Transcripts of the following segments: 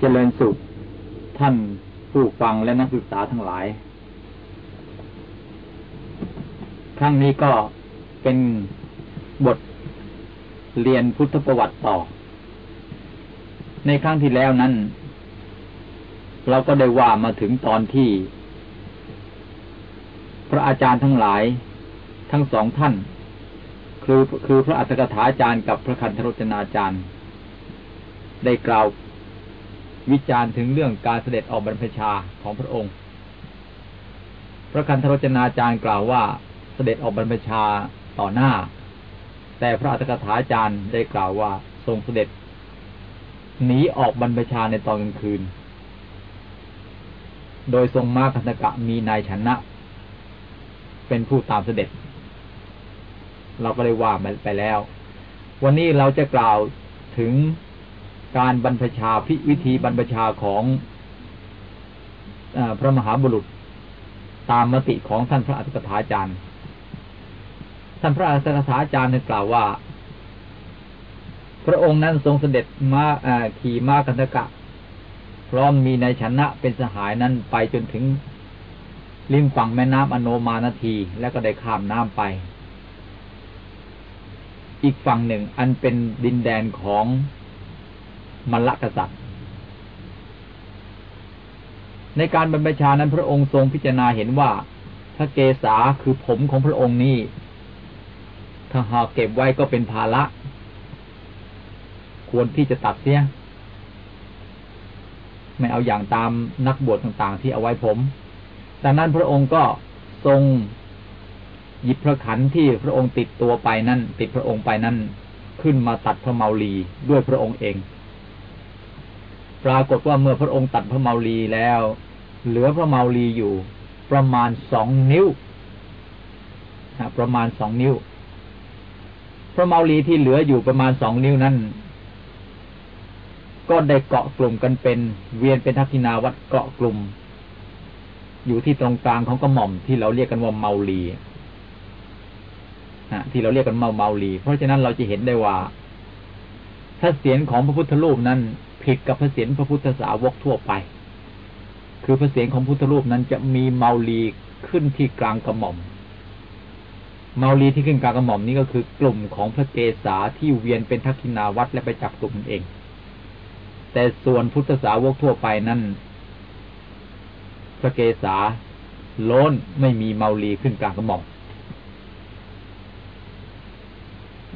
เจริญสุขท่านผู้ฟังและนักศึกษาทั้งหลาย ครั้งนี้ก็เป็นบทเรียนพุทธประวัติต่อ ในครั้งที่แล้วนั้น เราก็ได้ว่ามาถึงตอนที่ พระอาจารย์ทั้งหลาย ทั้งสองท่าน คือคือพระอัตถกถาอาจารย์กับพระคันธรจนาจารย์ ได้กล่าว วิจารณ์ถึงเรื่องการเสด็จออกบรรพชาของพระองค์ พระคันธรจนาจารย์กล่าวว่าเสด็จออกบรรพชาต่อหน้า แต่พระอัตถกถาจารย์ได้กล่าวว่าทรงเสด็จหนีออกบรรพชาในตอนกลางคืน โดยทรงมาคันตกะมีนายชนะ เป็นผู้ตามเสด็จ เราก็ได้ว่าไปแล้ว วันนี้เราจะกล่าวถึง การบรรพชาพิวิธีบรรพชาของอพระมหาบุรุษตามมติของท่านพระอัตถกถาจารย์ ท่านพระอัตถกถาจารย์ได้กล่าวว่า พระองค์นั้นทรงเสด็จมาขี่ม้ากันตกะ พร้อมมีในชนะเป็นสหายนั้นไปจนถึงริมฝั่งแม่น้ำอโนมานาที แล้วก็ได้ข้ามน้ำไป อีกฝั่งหนึ่งอันเป็นดินแดนของ มลกษัตริย์ ในการบรรพชานั้นพระองค์ทรงพิจารณาเห็นว่าพระเกศาคือผมของพระองค์นี้ถ้าหากเก็บไว้ก็เป็นภาระ ควรที่จะตัดเสีย ไม่เอาอย่างตามนักบวชต่างๆ ที่เอาไว้ผมดังนั้นพระองค์ก็ทรงหยิบพระขันที่พระองค์ติดตัวไปนั่น ติดพระองค์ไปนั่น ขึ้นมาตัดพระเมาลีด้วยพระองค์เอง ปรากฏว่าเมื่อพระองค์ตัดพระเมาลีแล้ว เหลือพระเมาลีอยู่ ประมาณสองนิ้วประมาณสองนิ้ว พระเมาลีที่เหลืออยู่ประมาณสองนิ้วนั้นก็ได้เกาะกลุ่มกันเป็นเวียนเป็นทักษินาวัดเกาะกลุ่ม อยู่ที่ตรงกลางของกระหม่อมที่เราเรียกกันว่าเมาลีที่เราเรียกกันเมาเมาลี เพราะฉะนั้นเราจะเห็นได้ว่าถ้าเสียงของพระพุทธรูปนั้น ผิดกับพระเศียรพระพุทธสาวกทั่วไป คือพระเศียรของพุทธรูปนั้นจะมีเมาลีขึ้นที่กลางกระหม่อม เมาลีที่ขึ้นกลางกระหม่อมนี้ก็คือกลุ่มของพระเกศาที่เวียนเป็นทักษินาวัดและไปจับกลุ่มเอง แต่ส่วนพุทธสาวกทั่วไปนั้นพระเกศาล้นไม่มีเมาลีขึ้นกลางกระหม่อม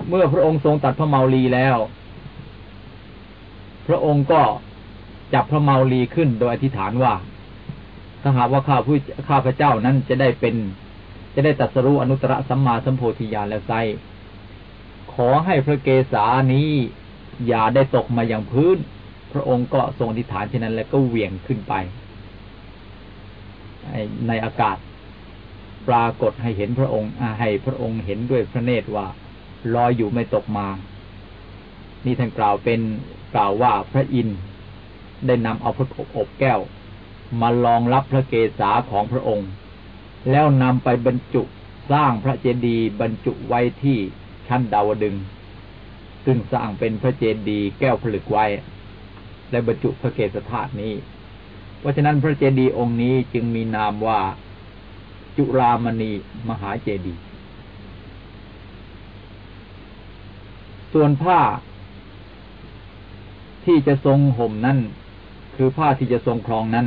เมื่อพระองค์ทรงตัดพระเมาลีแล้ว ระองค์ก็จับพระเมาลีขึ้นโดยอธิษฐานว่า ถ้าหากว่าข้าผู้ข้าพระเจ้านั้นจะได้เป็น จะได้ตัดสรู้อนุตตรสัมมาสัมโพธิญาณแล้วไซขอให้พระเกศานี้อย่าได้ตกมาอย่างพื้น พระองค์ก็ทรงอธิษฐานเช่นนั้นแล้วก็เหวี่ยงขึ้นไป ในอากาศ ปรากฏให้เห็นพระองค์ให้พระองค์เห็นด้วยพระเนตรว่าลอยอยู่ไม่ตกมา นี่ท่านกล่าวเป็น กล่าวว่าพระอินทร์ได้นำเอาพระอบแก้ว มาลองรับพระเกศาของพระองค์ แล้วนำไปบรรจุสร้างพระเจดีย์บรรจุไว้ที่ชั้นดาวดึงซึ่งสร้างเป็นพระเจดีย์แก้วผลึกไว้ และบรรจุพระเกศธาตุนี้ เพราะฉะนั้นพระเจดีย์องค์นี้จึงมีนามว่าจุรามณีมหาเจดีย์ส่วนผ้า ที่จะทรงห่มนั่นคือผ้าที่จะทรงครองนั้น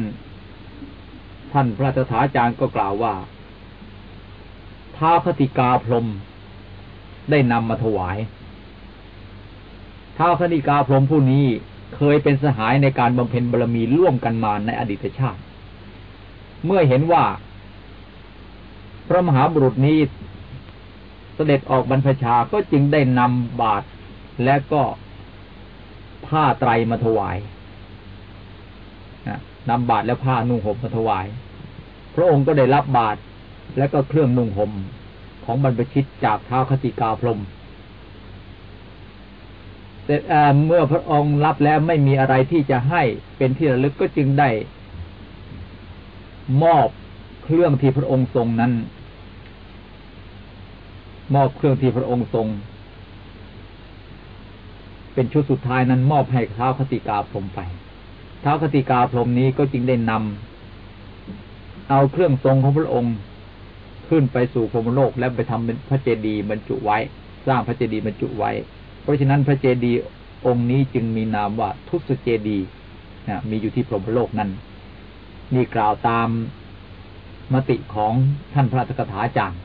ท่านพระตถาจารย์ก็กล่าวว่าท้าคติกาพรมได้นำมาถวายท้าคติกาพรมผู้นี้เคยเป็นสหายในการบำเพ็ญบารมีร่วมกันมาในอดีตชาติ เมื่อเห็นว่า พระมหาบุรุษนี้เสด็จออกบรรพชาก็จึงได้นำบาตรและก็ ผ้าไตรมาถวายนำบาตรและผ้านุ่งห่มมาถวาย พระองค์ก็ได้รับบาตรและก็เครื่องนุ่งห่มของบรรพชิตจากเท้าคติกาพรมแต่เมื่อพระองค์รับแล้วไม่มีอะไรที่จะให้เป็นที่ระลึกก็จึงได้ มอบเครื่องที่พระองค์ทรงนั้น มอบเครื่องที่พระองค์ทรง เป็นชุดสุดท้ายนั้นมอบให้เท้าคติกาผมไปแทท้าคติกาพรหมนี้ก็จึงได้นำเอาเครื่องทรงของพระองค์ ขึ้นไปสู่พรมโลกและไปทำเป็นพระเจดีย์บรรจุไว้ สร้างพระเจดีย์บรรจุไว้ เพราะฉะนั้นพระเจดีย์องค์นี้จึงมีนามว่าทุสเจดีย์มีอยู่ที่พรหมโลกนั้นนี่กล่าวตามมติของท่านพระตถาจารย์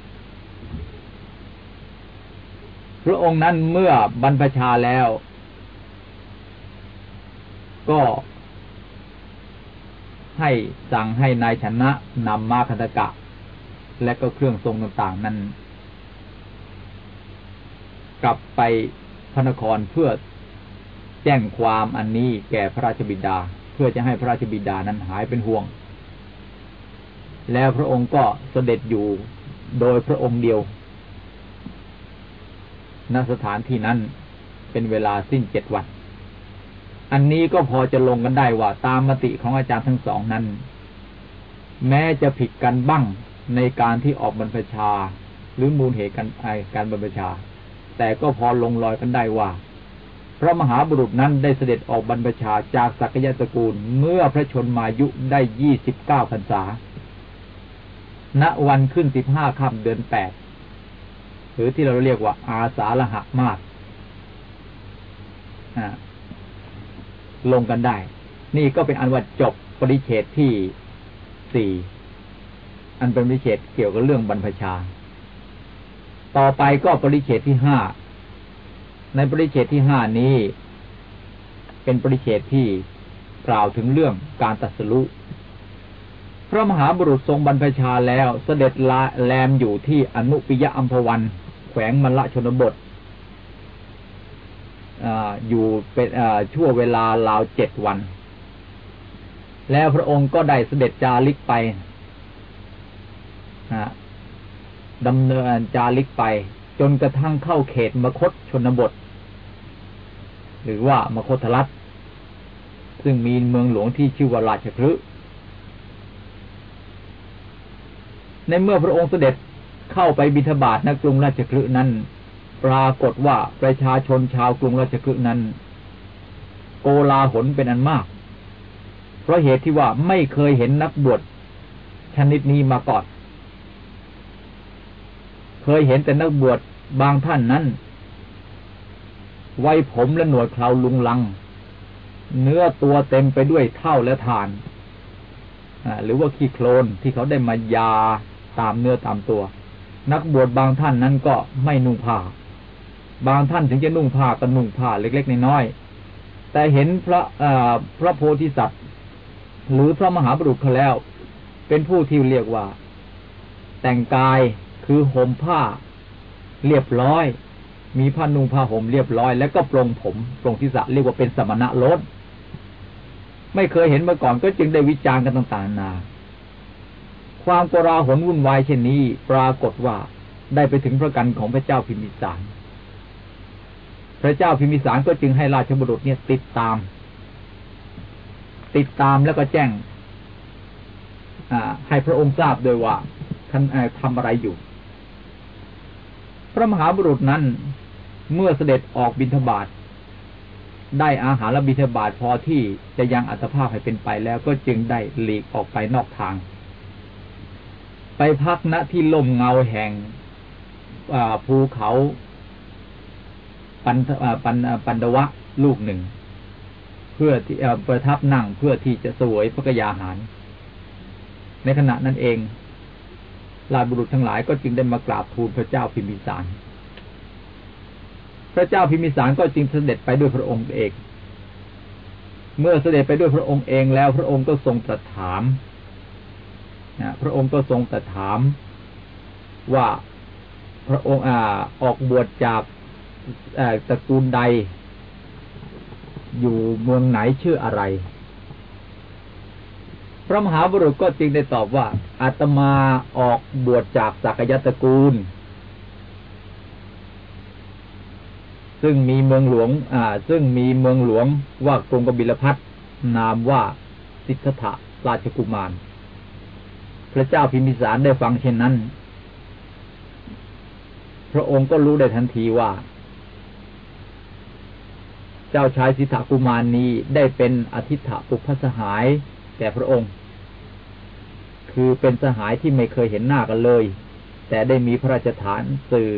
พระองค์นั้นเมื่อบรรพชาแล้ว ก็ให้สั่งให้นายชนะนำมาคัตกะ และก็เครื่องทรงต่างๆ นั้น กลับไปพระนครเพื่อแจ้งความอันนี้แก่พระราชบิดา เพื่อจะให้พระราชบิดานั้นหายเป็นห่วง แล้วพระองค์ก็เสด็จอยู่โดยพระองค์เดียวณสถานที่นั้นเป็นเวลาสิ้นเจ็ดวัน อันนี้ก็พอจะลงกันได้ว่า ตามมติของอาจารย์ทั้งสองนั้น แม้จะผิดกันบ้างในการที่ออกบรรพชา หรือมูลเหตุการการบรรพชา แต่ก็พอลงรอยกันได้ว่า พระมหาบุรุษนั้นได้เสด็จออกบรรพชาจากสักยะตระกูล เมื่อพระชนมายุได้ยี่สิบเก้าพรรษา ณวันขึ้นสิบห้าค่ำเดือนแปดหรือที่เราเรียกว่าอาสาละหะมาก ลงกันได้ นี่ก็เป็นอันว่าจบปริเฉดที่สี่อันเป็นปริเฉดเกี่ยวกับเรื่องบรรพชา ต่อไปก็ปริเฉดที่ห้าในปริเฉดที่ห้านี้ เป็นปริเฉดที่กล่าวถึงเรื่องการตัดสรุพระมหาบุรุษทรงบรรพชาแล้วเสด็จลาแลมอยู่ที่อนุปิยะอัมพวัน แขวงมละชนบท ออยู่เป็นชั่วเวลาราวเจ็ดวัน แล้วพระองค์ก็ได้เสด็จจาริกไปดำเนินจาริกไป จนกระทั่งเข้าเขตมคตชนบท หรือว่ามคตรัฐซึ่งมีเมืองหลวงที่ชื่อว่าราชคฤห์ในเมื่อพระองค์เสด็จเข้าไปบิณฑบาตณกรุงราชคฤห์นั้น ปรากฏว่าประชาชนชาวกรุงราชคฤห์นั้น โกลาหลเป็นอันมาก เพราะเหตุที่ว่าไม่เคยเห็นนักบวชชนิดนี้มาก่อน เคยเห็นแต่นักบวชบางท่านนั้น ไว้ผมและหนวดเคราลุงลัง เนื้อตัวเต็มไปด้วยเท่าและทาน หรือว่าขี้โคลนที่เขาได้มายาตามเนื้อตามตัว นักบวชบางท่านนั้นก็ไม่นุ่งผ้า บางท่านถึงจะนุ่งผ้าก็นุ่งผ้าเล็กๆน้อยๆแต่เห็นพระพระโพธิสัตว์ หรือพระมหาบุรุษเขาแล้ว เป็นผู้ที่เรียกว่า แต่งกายคือห่มผ้า เรียบร้อย มีผ้านุ่งผ้าห่มเรียบร้อย แล้วก็ปรงผมปรงทิศะเรียกว่าเป็นสมณะลดไม่เคยเห็นมาก่อนก็จึงได้วิจารณ์กันต่างๆนา ความกราหนวุ่นวายเช่นนี้ ปรากฏว่าได้ไปถึงพระกันของพระเจ้าพิมิสาร พระเจ้าพิมิสารก็จึงให้ราชบุรุษเนี่ยติดตาม ติดตามแล้วก็แจ้งให้พระองค์ทราบโดยว่าท่านทำอะไรอยู่ พระมหาบุรุษนั้นเมื่อเสด็จออกบิณฑบาตได้อาหารและบิณฑบาตพอที่จะยังอัตภาพให้เป็นไปแล้วก็จึงได้หลีกออกไปนอกทาง ไปพักณที่ล่มเงาแห่งภูเขา ปันปันปันดวะลูกหนึ่ง เพื่อที่ประทับนั่งเพื่อที่จะสวยพระกยาหาร ในขณะนั้นเองราชบุรุษทั้งหลายก็จึงได้มากราบทูลพระเจ้าพิมพิสาร พระเจ้าพิมพิสารก็จึงเสด็จไปด้วยพระองค์เอง เมื่อเสด็จไปด้วยพระองค์เองแล้ว พระองค์ก็ทรงตรัสถามนะพระองค์ก็ทรงตรัสถามว่าพระองค์ออกบวชจาก ตระกูลใด อยู่เมืองไหนชื่ออะไร พระมหาบุรุษก็จึงได้ตอบว่าอาตมาออกบวชจากสักยตระกูล ซึ่งมีเมืองหลวง อ่า ซึ่งมีเมืองหลวงว่ากรุงกบิลพัทนามว่าสิทธัตถราชกุมาร พระเจ้าพิมพิสารได้ฟังเช่นนั้น พระองค์ก็รู้ได้ทันทีว่า เจ้าชายสิทธากุมารนี้ได้เป็นอธิษฐปุพสหายแก่พระองค์ คือเป็นสหายที่ไม่เคยเห็นหน้ากันเลย แต่ได้มีพระราชฐานสื่อ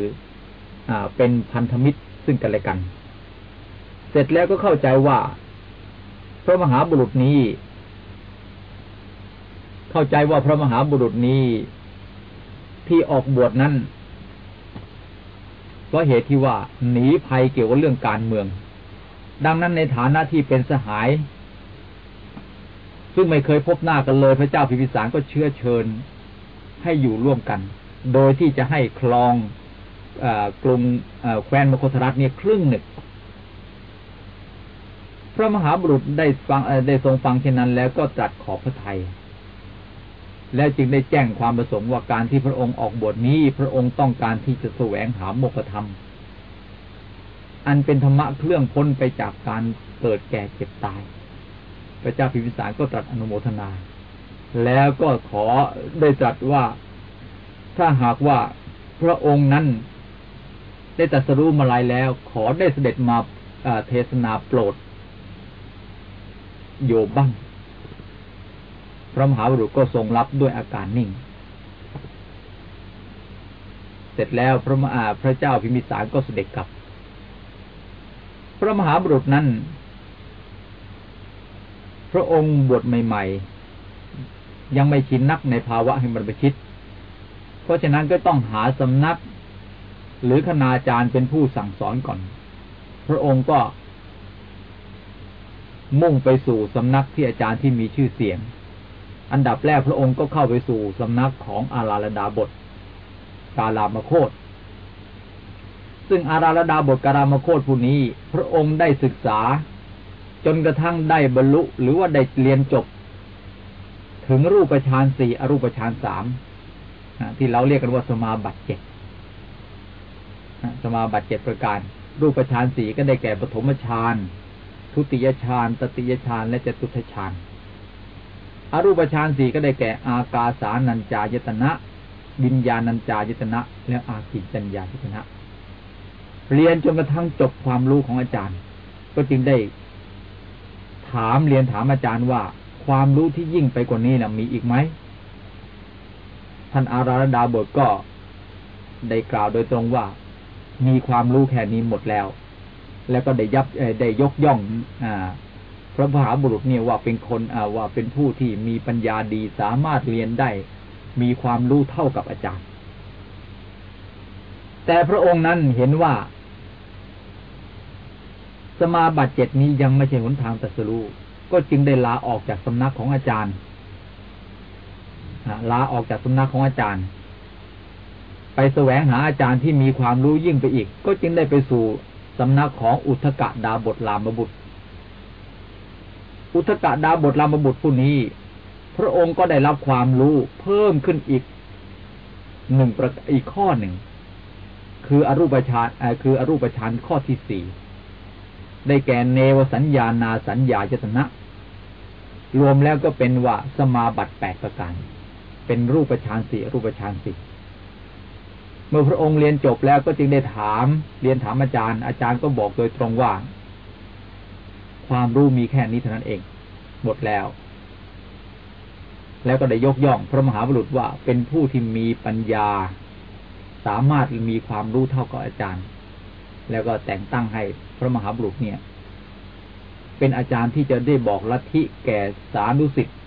อเป็นพันธมิตรซึ่งกันและกัน เสร็จแล้วก็เข้าใจว่า พระมหาบุรุษนี้ เข้าใจว่าพระมหาบุรุษนี้ที่ออกบวชนั้นเพราะเหตุที่ว่าหนีภัยเกี่ยวกับเรื่องการเมือง ดังนั้นในฐานะที่เป็นสหาย ซึ่งไม่เคยพบหน้ากันเลย พระเจ้าพิพิสารก็เชื้อเชิญให้อยู่ร่วมกัน โดยที่จะให้คลองกรุงแคว้นมคธรัฐเนี่ยครึ่งหนึ่งพระมหาบุรุษได้ฟังได้ทรงฟังเช่นนั้น แล้วก็ตรัสขอบพระทัยแล้วจึงได้แจ้งความประสงค์ว่าการที่พระองค์ออกบทนี้ พระองค์ต้องการที่จะแสวงหาโมกธรรม อันเป็นธรรมะเครื่องพ้นไปจากการเกิดแก่เจ็บตาย พระเจ้าพิมพิสารก็ตรัสอนุโมทนา แล้วก็ขอได้ตรัสว่าถ้าหากว่าพระองค์นั้นได้ตรัสรู้มาลายแล้ว ขอได้เสด็จมาเทศนาโปรด โยบ้างพระมหาบุรุษก็ทรงรับด้วยอาการนิ่ง เสร็จแล้วพระมหาพระเจ้าพิมิสารก็เสด็จกลับ ระมหาบุรุษนั้น พระองค์บวชใหม่ ๆ ยังไม่ชินนักในภาวะแห่งบรรพชิต เพราะฉะนั้นก็ต้องหาสำนัก หรือคณาจารย์เป็นผู้สั่งสอนก่อน พระองค์ก็ มุ่งไปสู่สำนักที่อาจารย์ที่มีชื่อเสียง อันดับแรกพระองค์ก็เข้าไปสู่สำนักของอาราลดาบทกาลามโคต ซึ่งอาราลดาบทกาลามโคตผู้นี้ พระองค์ได้ศึกษา จนกระทั่งได้บรรลุหรือว่าได้เรียนจบ ถึงรูปฌานสี่อรูปฌานสามที่เราเรียกกันว่าสมาบัติเจ็ดสมาบัติเจ็ดประการ รูปฌานสี่ก็ได้แก่ปฐมฌานทุติยฌานตติยฌานและจตุทฌานอรูปฌานสี่ก็ได้แก่อากาสานัญจายตนะวิญญาณัญจายตนะ และอากิจัญญายตนะ เรียนจนกระทั่งจบความรู้ของอาจารย์ ก็จึงได้ ถามเรียนถามอาจารย์ว่า ความรู้ที่ยิ่งไปกว่านี้นะมีอีกไหมท่านอาราดาบทก็ได้กล่าวโดยตรงว่า มีความรู้แค่นี้หมดแล้ว แล้วก็ได้ยับได้ยกย่องอ่าพระมหาบุรุษเนี่ยว่าเป็นคนว่าเป็นผู้ที่มีปัญญาดีสามารถเรียนได้ มีความรู้เท่ากับอาจารย์ แต่พระองค์นั้นเห็นว่า สมาบัติเจ็ดนี้ยังไม่ใช่หนทางตัสรู้ก็จึงได้ลาออกจากสำนักของอาจารย์ลาออกจากสำนักของอาจารย์ ไปแสวงหาอาจารย์ที่มีความรู้ยิ่งไปอีก ก็จึงได้ไปสู่สำนักของอุทกะดาบทรามบุตร อุทกะดาบทรามบุตรผู้นี้ พระองค์ก็ได้รับความรู้เพิ่มขึ้นอีกหนึ่งประอีกข้อหนึ่ง คืออรูปฌานคืออรูปฌานข้อที่สี่ ได้แก่เนวสัญญานาสัญญาจตนะ รวมแล้วก็เป็นว่าสมาบัติแปดประการ เป็นรูปฌานสี่รูปฌานสี่เมื่อพระองค์เรียนจบแล้วก็จึงได้ถาม เรียนถามอาจารย์ อาจารย์ก็บอกโดยตรงว่า ความรู้มีแค่นี้เท่านั้นเองหมดแล้ว แล้วก็ได้ยกย่อง พระมหาบุรุษว่าเป็นผู้ที่มีปัญญา สามารถมีความรู้เท่ากับอาจารย์ แล้วก็แต่งตั้งให้ ระมหาบุรุษเนี่ย เป็นอาจารย์ที่จะได้บอกลัทธิแก่สารุสิทธิ์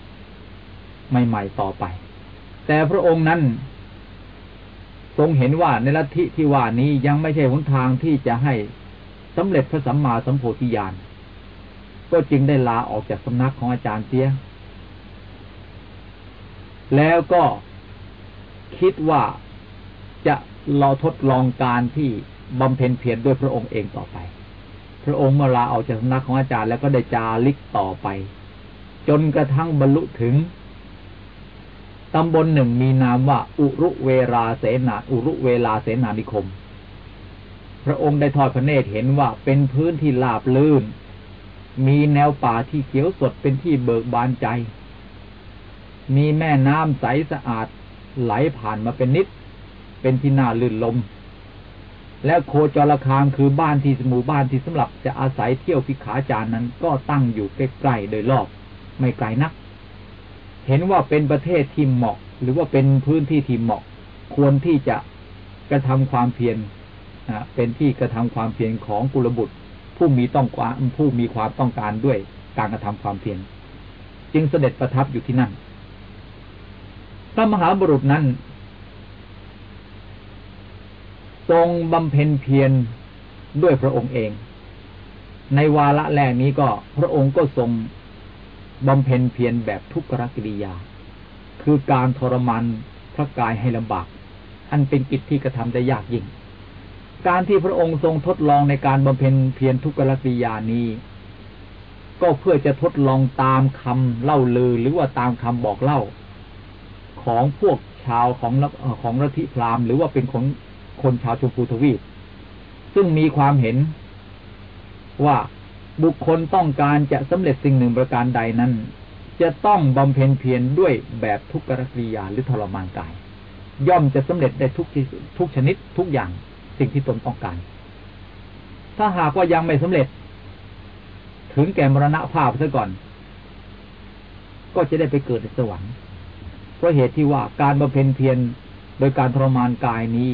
ใหม่ๆต่อไป แต่พระองค์นั้น ทรงเห็นว่าในลัทธิที่ว่านี้ยังไม่ใช่หนทางที่จะให้สำเร็จพระสัมมาสัมโพธิญาณก็จึงได้ลาออกจากสำนักของอาจารย์เสีย แล้วก็คิดว่าจะรอทดลองการที่บำเพ็ญเพียรด้วยพระองค์เองต่อไป พระองค์เมื่อลาออกจากสำนักของอาจารย์แล้วก็ได้จาริกต่อไป จนกระทั่งบรรลุถึงตำบลหนึ่งมีนามว่า อุรุเวราเสนาอุรุเวลาเสนานิคม พระองค์ได้ทอดพระเนตรเห็นว่าเป็นพื้นที่ลาบลื่น มีแนวป่าที่เขียวสดเป็นที่เบิกบานใจ มีแม่น้ำใสสะอาดไหลผ่านมาเป็นนิด เป็นที่น่าลื่นลม แล้วโคจรคามคือบ้านที่หมู่บ้านที่สำหรับจะอาศัยเที่ยวพิขาจารนั้นก็ตั้งอยู่ใกล้ๆโดยรอบ ไม่ไกลนัก เห็นว่าเป็นประเทศที่เหมาะ หรือว่าเป็นพื้นที่ที่เหมาะ ควรที่จะกระทำความเพียรเป็นที่กระทำความเพียรของกุลบุตร ผู้มีต้องการผู้มีความต้องการด้วยการกระทำความเพียรจึงเสด็จประทับอยู่ที่นั่นพระมหาบุรุษนั้น ทรงบำเพ็ญเพียรด้วยพระองค์เอง ในวาระแรกนี้ก็พระองค์ก็ทรงบำเพ็ญเพียรแบบทุกขกิริยา คือการทรมานพระกายให้ลำบาก อันเป็นกิจที่กระทำได้ยากยิ่ง การที่พระองค์ทรงทดลองในการบำเพ็ญเพียรทุกขกิริยานี้ ก็เพื่อจะทดลองตามคำเล่าลือหรือว่าตามคำบอกเล่า ของพวกชาวของของรัฐิพราหมณ์หรือว่าเป็นของ คนชาวชมพูทวีป ซึ่งมีความเห็นว่าบุคคลต้องการจะสำเร็จสิ่งหนึ่งประการใดนั้น จะต้องบำเพ็ญเพียรด้วยแบบทุกขกิริยาหรือทรมานกาย ย่อมจะสำเร็จได้ทุกทุกชนิดทุกอย่างสิ่งที่ตนต้องการ ถ้าหากว่ายังไม่สำเร็จ ถึงแก่มรณะภาพซะก่อน ก็จะได้ไปเกิดในสวรรค์เพราะเหตุที่ว่าการบำเพ็ญเพียรโดยการทรมานกายนี้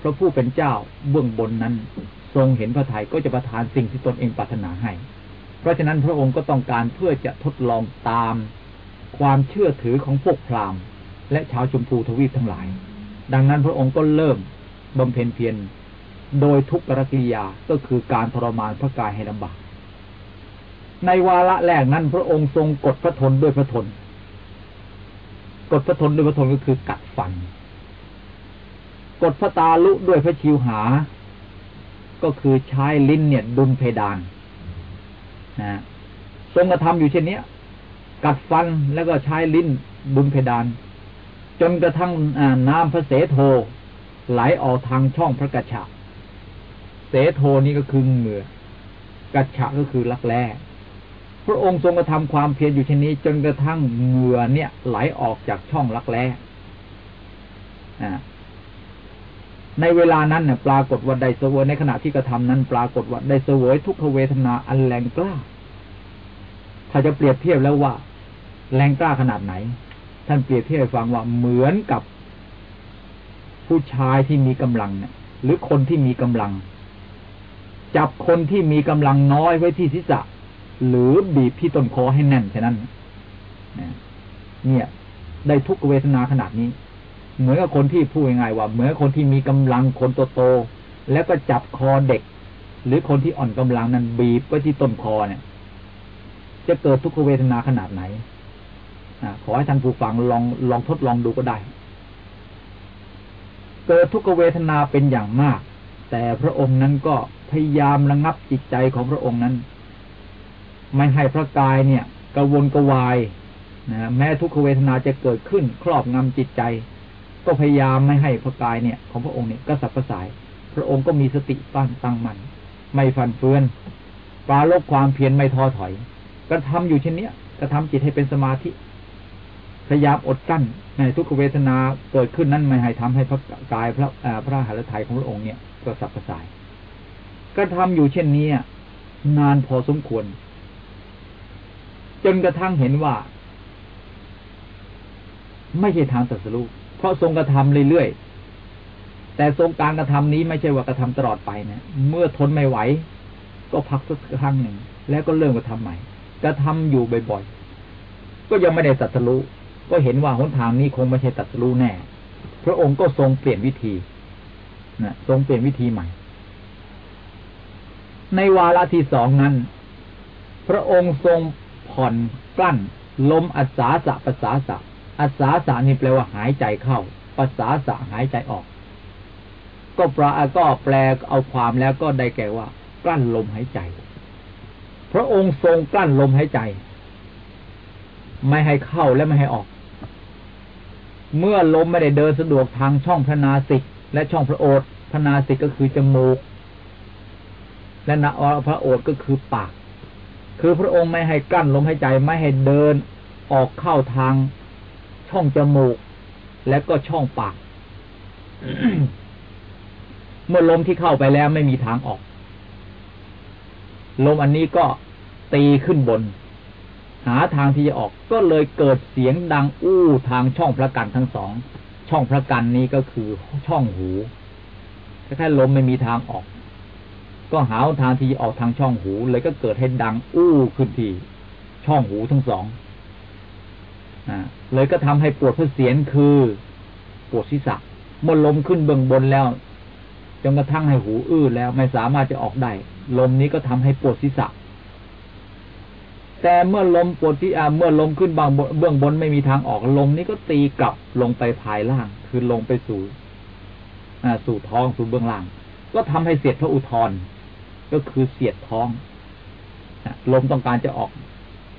พระผู้เป็นเจ้าเบื้องบนนั้น ทรงเห็นพระทัยก็จะประทานสิ่งที่ตนเองปรารถนาให้ เพราะฉะนั้นพระองค์ก็ต้องการเพื่อจะทดลองตามความเชื่อถือของพวกพราหมณ์ และชาวชมพูทวีปทั้งหลาย ดังนั้นพระองค์ก็เริ่มบำเพ็ญเพียรโดยทุกกรกิริยาก็คือการทรมานพระกายให้ลำบาก ในวาระแรกนั้น พระองค์ทรงกดพระทนด้วยพระทน กดพระทนด้วยพระทนก็คือกัดฟัน กดพระตาลุด้วยพระชิวหา ก็คือใช้ลิ้นเนี่ย ดุลเพดานนะทรงกระทำอยู่เช่นนี้กัดฟันแล้วก็ใช้ลิ้นดุลเพดาน จนกระทั่งน้ำพระเสโทไหลออกทางช่องพระกัจฉะเสโทนี่ก็คือเหงือกัจฉะก็คือรักแร้พระองค์ทรงกระทำความเพียรอยู่เช่นนี้ จนกระทั่งเหงื่อเนี่ย ไหลออกจากช่องรักแร้ ในเวลานั้นเนี่ยปรากฏว่าได้เสวยในขณะที่กระทำนั้น ปรากฏว่าได้เสวยทุกขเวทนาอันแรงกล้า ถ้าจะเปรียบเทียบแล้วว่า แรงกล้าขนาดไหน ท่านเปรียบเทียบฟังว่าเหมือนกับ ผู้ชายที่มีกำลังเนี่ยหรือคนที่มีกำลัง จับคนที่มีกำลังน้อยไว้ที่ศีรษะ หรือบีบที่ต้นคอให้แน่นฉะนั้นเนี่ย ได้ทุกเวทนาขนาดนี้ เหมือนกับคนที่พูดง่ายว่า เหมือนคนที่มีกำลังคนโตๆแล้วก็จับคอเด็ก หรือคนที่อ่อนกำลังนั้นบีบไว้ที่ต้นคอเนี่ย จะเกิดทุกขเวทนาขนาดไหนอขอให้ท่านผู้ฟังลองลองทดลองดูก็ได้ เกิดทุกขเวทนาเป็นอย่างมาก แต่พระองค์นั้นก็พยายามระงับจิตใจของพระองค์นั้น ไม่ให้พระกายเนี่ยกระวนกระวายนะแม้ทุกขเวทนาจะเกิดขึ้น ครอบงำจิตใจ ก็พยายามไม่ให้พระกายเนี่ย ของพระองค์เนี่ยก็สับประสาย พระองค์ก็มีสติตั้งตั้งมัน่นไม่ฟันเฟือนปราลบความเพียรไม่ท้อถอยกระทาอยู่เช่นเนี้ยกระทาจิตให้เป็นสมาธิ พยายามอดกั้นในทุกเวทนาเกิดขึ้นนั้นไม่ให้ทำให้พระกายพระพระหฤทัยของพระองค์เนี่ยก็สับประสาย ก็ทำอยู่เช่นนี้นานพอสมควร จนกระทั่งเห็นว่า ไม่ใช่ทางตัดสู้ เพราะทรงกระทำเรื่อยๆ แต่ทรงการกระทำนี้ไม่ใช่ว่ากระทำตลอดไปนะ เมื่อทนไม่ไหว ก็พักสักครั้งหนึ่ง แล้วก็เริ่มกระทำใหม่ กระทำอยู่บ่อยๆ ก็ยังไม่ได้ตัดสู้ ก็เห็นว่าหนทางนี้คงไม่ใช่ตัดสู้แน่ พระองค์ก็ทรงเปลี่ยนวิธีนะทรงเปลี่ยนวิธีใหม่ ในวาระที่สองนั้น พระองค์ทรงผ่อนกลั้นลมอัศาสะภาษาสะ อาสาสานี่แปลว่าหายใจเข้าภาษาสะหายใจออก ก็ปลาก็แปลเอาความแล้วก็ได้แก่ว่า กลั้นลมหายใจ พระองค์ทรงกลั้นลมหายใจ ไม่ให้เข้าและไม่ให้ออก เมื่อลมไม่ได้เดินสะดวกทางช่องพระนาสิกและช่องพระโอษฐ์พระนาสิกก็คือจมูก และนาพระโอษฐ์ก็คือปาก คือพระองค์ไม่ให้กลั้นลมหายใจไม่ให้เดินออกเข้าทาง ช่องจมูก และก็ช่องปาก เมื่อลมที่เข้าไปแล้วไม่มีทางออก ลมอันนี้ก็ตีขึ้นบน หาทางที่จะออก ก็เลยเกิดเสียงดังอู้ทางช่องพระกันทั้งสอง ช่องพระกันนี้ก็คือช่องหูคล้ายๆลมไม่มีทางออก ก็หาทางที่จะออกทางช่องหูเลยก็เกิดให้ดังอู้ขึ้นที่ช่องหูทั้งสองอ เลยก็ทำให้ปวดพระเสียนคือปวดศีรษะเมื่อลมขึ้นเบื้องบนแล้วจนกระทั่งให้หูอื้อแล้วไม่สามารถจะออกได้ ลมนี้ก็ทำให้ปวดศีรษะ แต่เมื่อลมปวดที่เมื่อลมขึ้นบางเบื้องบนไม่มีทางออกลมนี้ก็ตีกลับลงไปภายล่าง คือลงไปสู่อ่าสู่ท้องสู่เบื้องล่าง ก็ทำให้เสียดพระอุทธรก็คือเสียดท้องลมต้องการจะออก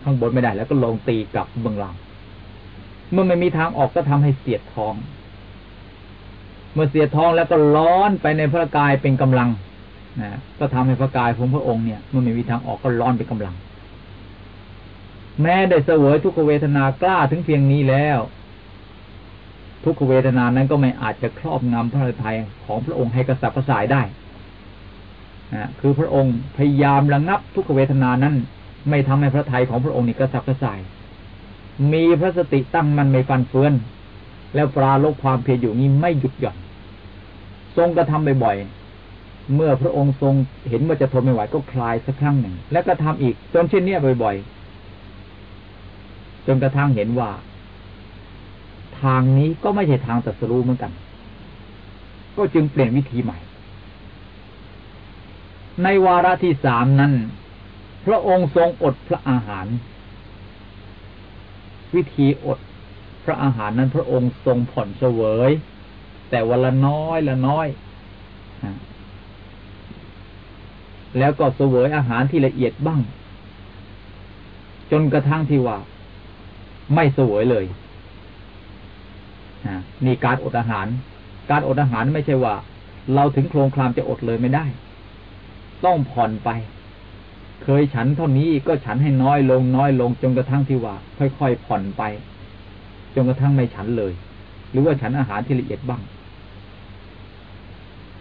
ข้างบนไม่ได้ แล้วก็ลงตีกลับเบื้องล่าง เมื่อไม่มีทางออกก็ทำให้เสียดท้อง เมื่อเสียท้องแล้วก็ร้อนไปในพระกายเป็นกำลังนะก็ทำให้พระกายของพระองค์เนี่ยเมื่อไม่มีทางออกก็ร้อนเป็นกำลัง แม้ได้เสวยทุกขเวทนากล้าถึงเพียงนี้แล้ว ทุกขเวทนานั้นก็ไม่อาจจะครอบงำพระทัยของพระองค์ให้กระสับกระส่ายได้นะคือพระองค์พยายามระงับทุกขเวทนานั้น ไม่ทำให้พระทัยของพระองค์นี่กระสับกระส่าย มีพระสติตั้งมันไม่ฟันเฟือน แล้วปราลบความเพียรอยู่นี้ไม่หยุดหย่อนทรงกระทำบ่อยๆ เมื่อพระองค์ทรงเห็นว่าจะทนไม่ไหวก็คลายสักครั้งหนึ่ง แล้วก็ทำอีกจนเช่นนี้บ่อยๆ จนกระทั่งเห็นว่า ทางนี้ก็ไม่ใช่ทางตัดสรู้เหมือนกัน ก็จึงเปลี่ยนวิธีใหม่ ในวาระที่สามนั้น พระองค์ทรงอดพระอาหาร วิธีอดพระอาหารนั้นพระองค์ทรงผ่อนเสวย แต่วันละน้อยละน้อย แล้วก็เสวยอาหารที่ละเอียดบ้าง จนกระทั่งที่ว่า ไม่เสวยเลยนี่การอดอาหาร การอดอาหารไม่ใช่ว่า เราถึงโครงครามจะอดเลยไม่ได้ ต้องผ่อนไป เคยฉันเท่านี้ก็ฉันให้น้อยลงน้อยลงจนกระทั่งที่ว่า ค่อยๆผ่อนไป จนกระทั่งไม่ฉันเลย หรือว่าฉันอาหารที่ละเอียดบ้าง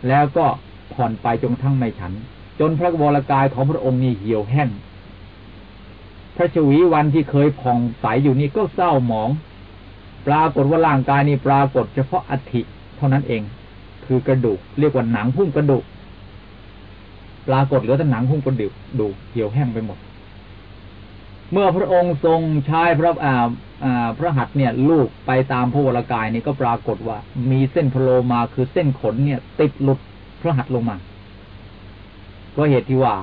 แล้วก็ผ่อนไปจนกระทั่งไม่ฉัน จนพระวรกายของพระองค์นี่เหี่ยวแห้งพระชวีวันที่เคยผ่องใสอยู่นี่ก็เศร้าหมอง ปรากฏว่าร่างกายนี่ปรากฏเฉพาะอัฐิเท่านั้นเอง คือกระดูก เรียกว่าหนังพุ่งกระดูก ปรากฏเหลือแต่หนังพุ่งกระดูกดูเหี่ยวแห้งไปหมด เมื่อพระองค์ทรงใช้พระอ่าพระหัตเนี่ย ลูกไปตามพระวรากายนี่ก็ปรากฏว่า มีเส้นพโลมาคือเส้นขนเนี่ย ติดหลุดพระหัตลงมาก็เหตุที่ว่า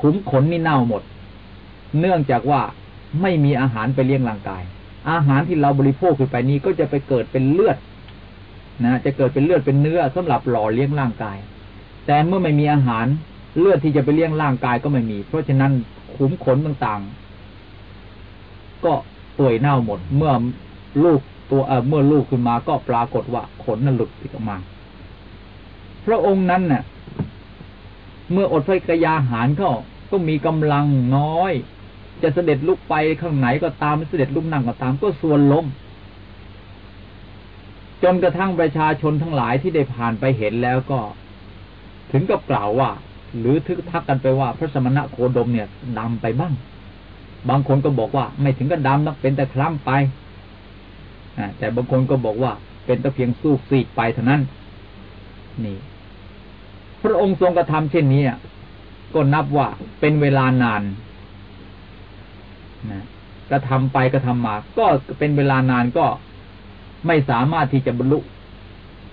ขุมขนนี่เน่าหมด เนื่องจากว่าไม่มีอาหารไปเลี้ยงร่างกาย อาหารที่เราบริโภคขึ้นไปนี้ก็จะไปเกิดเป็นเลือดนะจะเกิดเป็นเลือดเป็นเนื้อสำหรับหล่อเลี้ยงร่างกาย แต่เมื่อไม่มีอาหาร เลือดที่จะไปเลี้ยงร่างกายก็ไม่มี เพราะฉะนั้นขุมขนต่างๆ ก็เปื่อยเน่าหมด เมื่อลูกตัวเมื่อลูกขึ้นมาก็ปรากฏว่าขนนั้นหลุดออกมา พระองค์นั้นเน่ะ เมื่ออดไฟกระยาหารก็ก็มีกำลังน้อย จะเสด็จลุกไปข้างไหนก็ตามเสด็จลุกนั่งก็ตามก็ส่วนล้มจนกระทั่งประชาชนทั้งหลายที่ได้ผ่านไปเห็นแล้วก็ ถึงกับกล่าวว่า หรือทึกทักกันไปว่า พระสมณะโคดมเนี่ยดำไปบ้าง บางคนก็บอกว่า ไม่ถึงกับดำนะเป็นแต่คล้ำไปแต่บางคนก็บอกว่า เป็นแต่เพียงสู้ซีกไปเท่านั้น นี่ พระองค์ทรงกระทำเช่นนี้ก็นับว่าเป็นเวลานานนะกระทำไปกระทำมา ก็เป็นเวลานานก็ไม่สามารถที่จะบรรลุ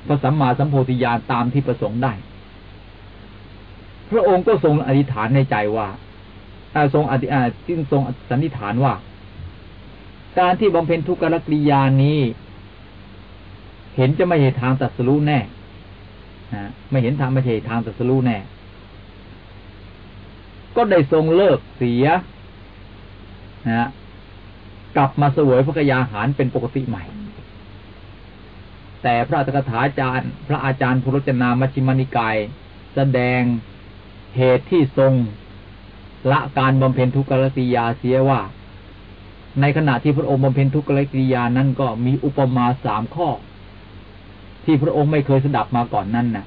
พระสัมมาสัมโพธิญาณตามที่ประสงค์ได้ พระองค์ก็ทรงอธิษฐานในใจว่าทรงอธิอาจึงทรงสันนิษฐานว่า การที่บำเพ็ญทุกขกริยานี้ เห็นจะไม่เห็นทางตัดสู้แน่ไม่เห็นทางไม่ใช่ทางตัดสู้แน่ ก็ได้ทรงเลิกเสียนะกลับมาเสวยพระกยาหารเป็นปกติใหม่ แต่พระตถาจารย์ พระอาจารย์พุรจนามชิมานิกาย แสดง เหตุที่ทรงละการบำเพ็ญทุกขลกิยาเสียว่า ในขณะที่พระองค์บำเพ็ญทุกขลกิยานั้นก็มีอุปมาสามข้อ ที่พระองค์ไม่เคยสดับมาก่อนนั้นนะ่ะ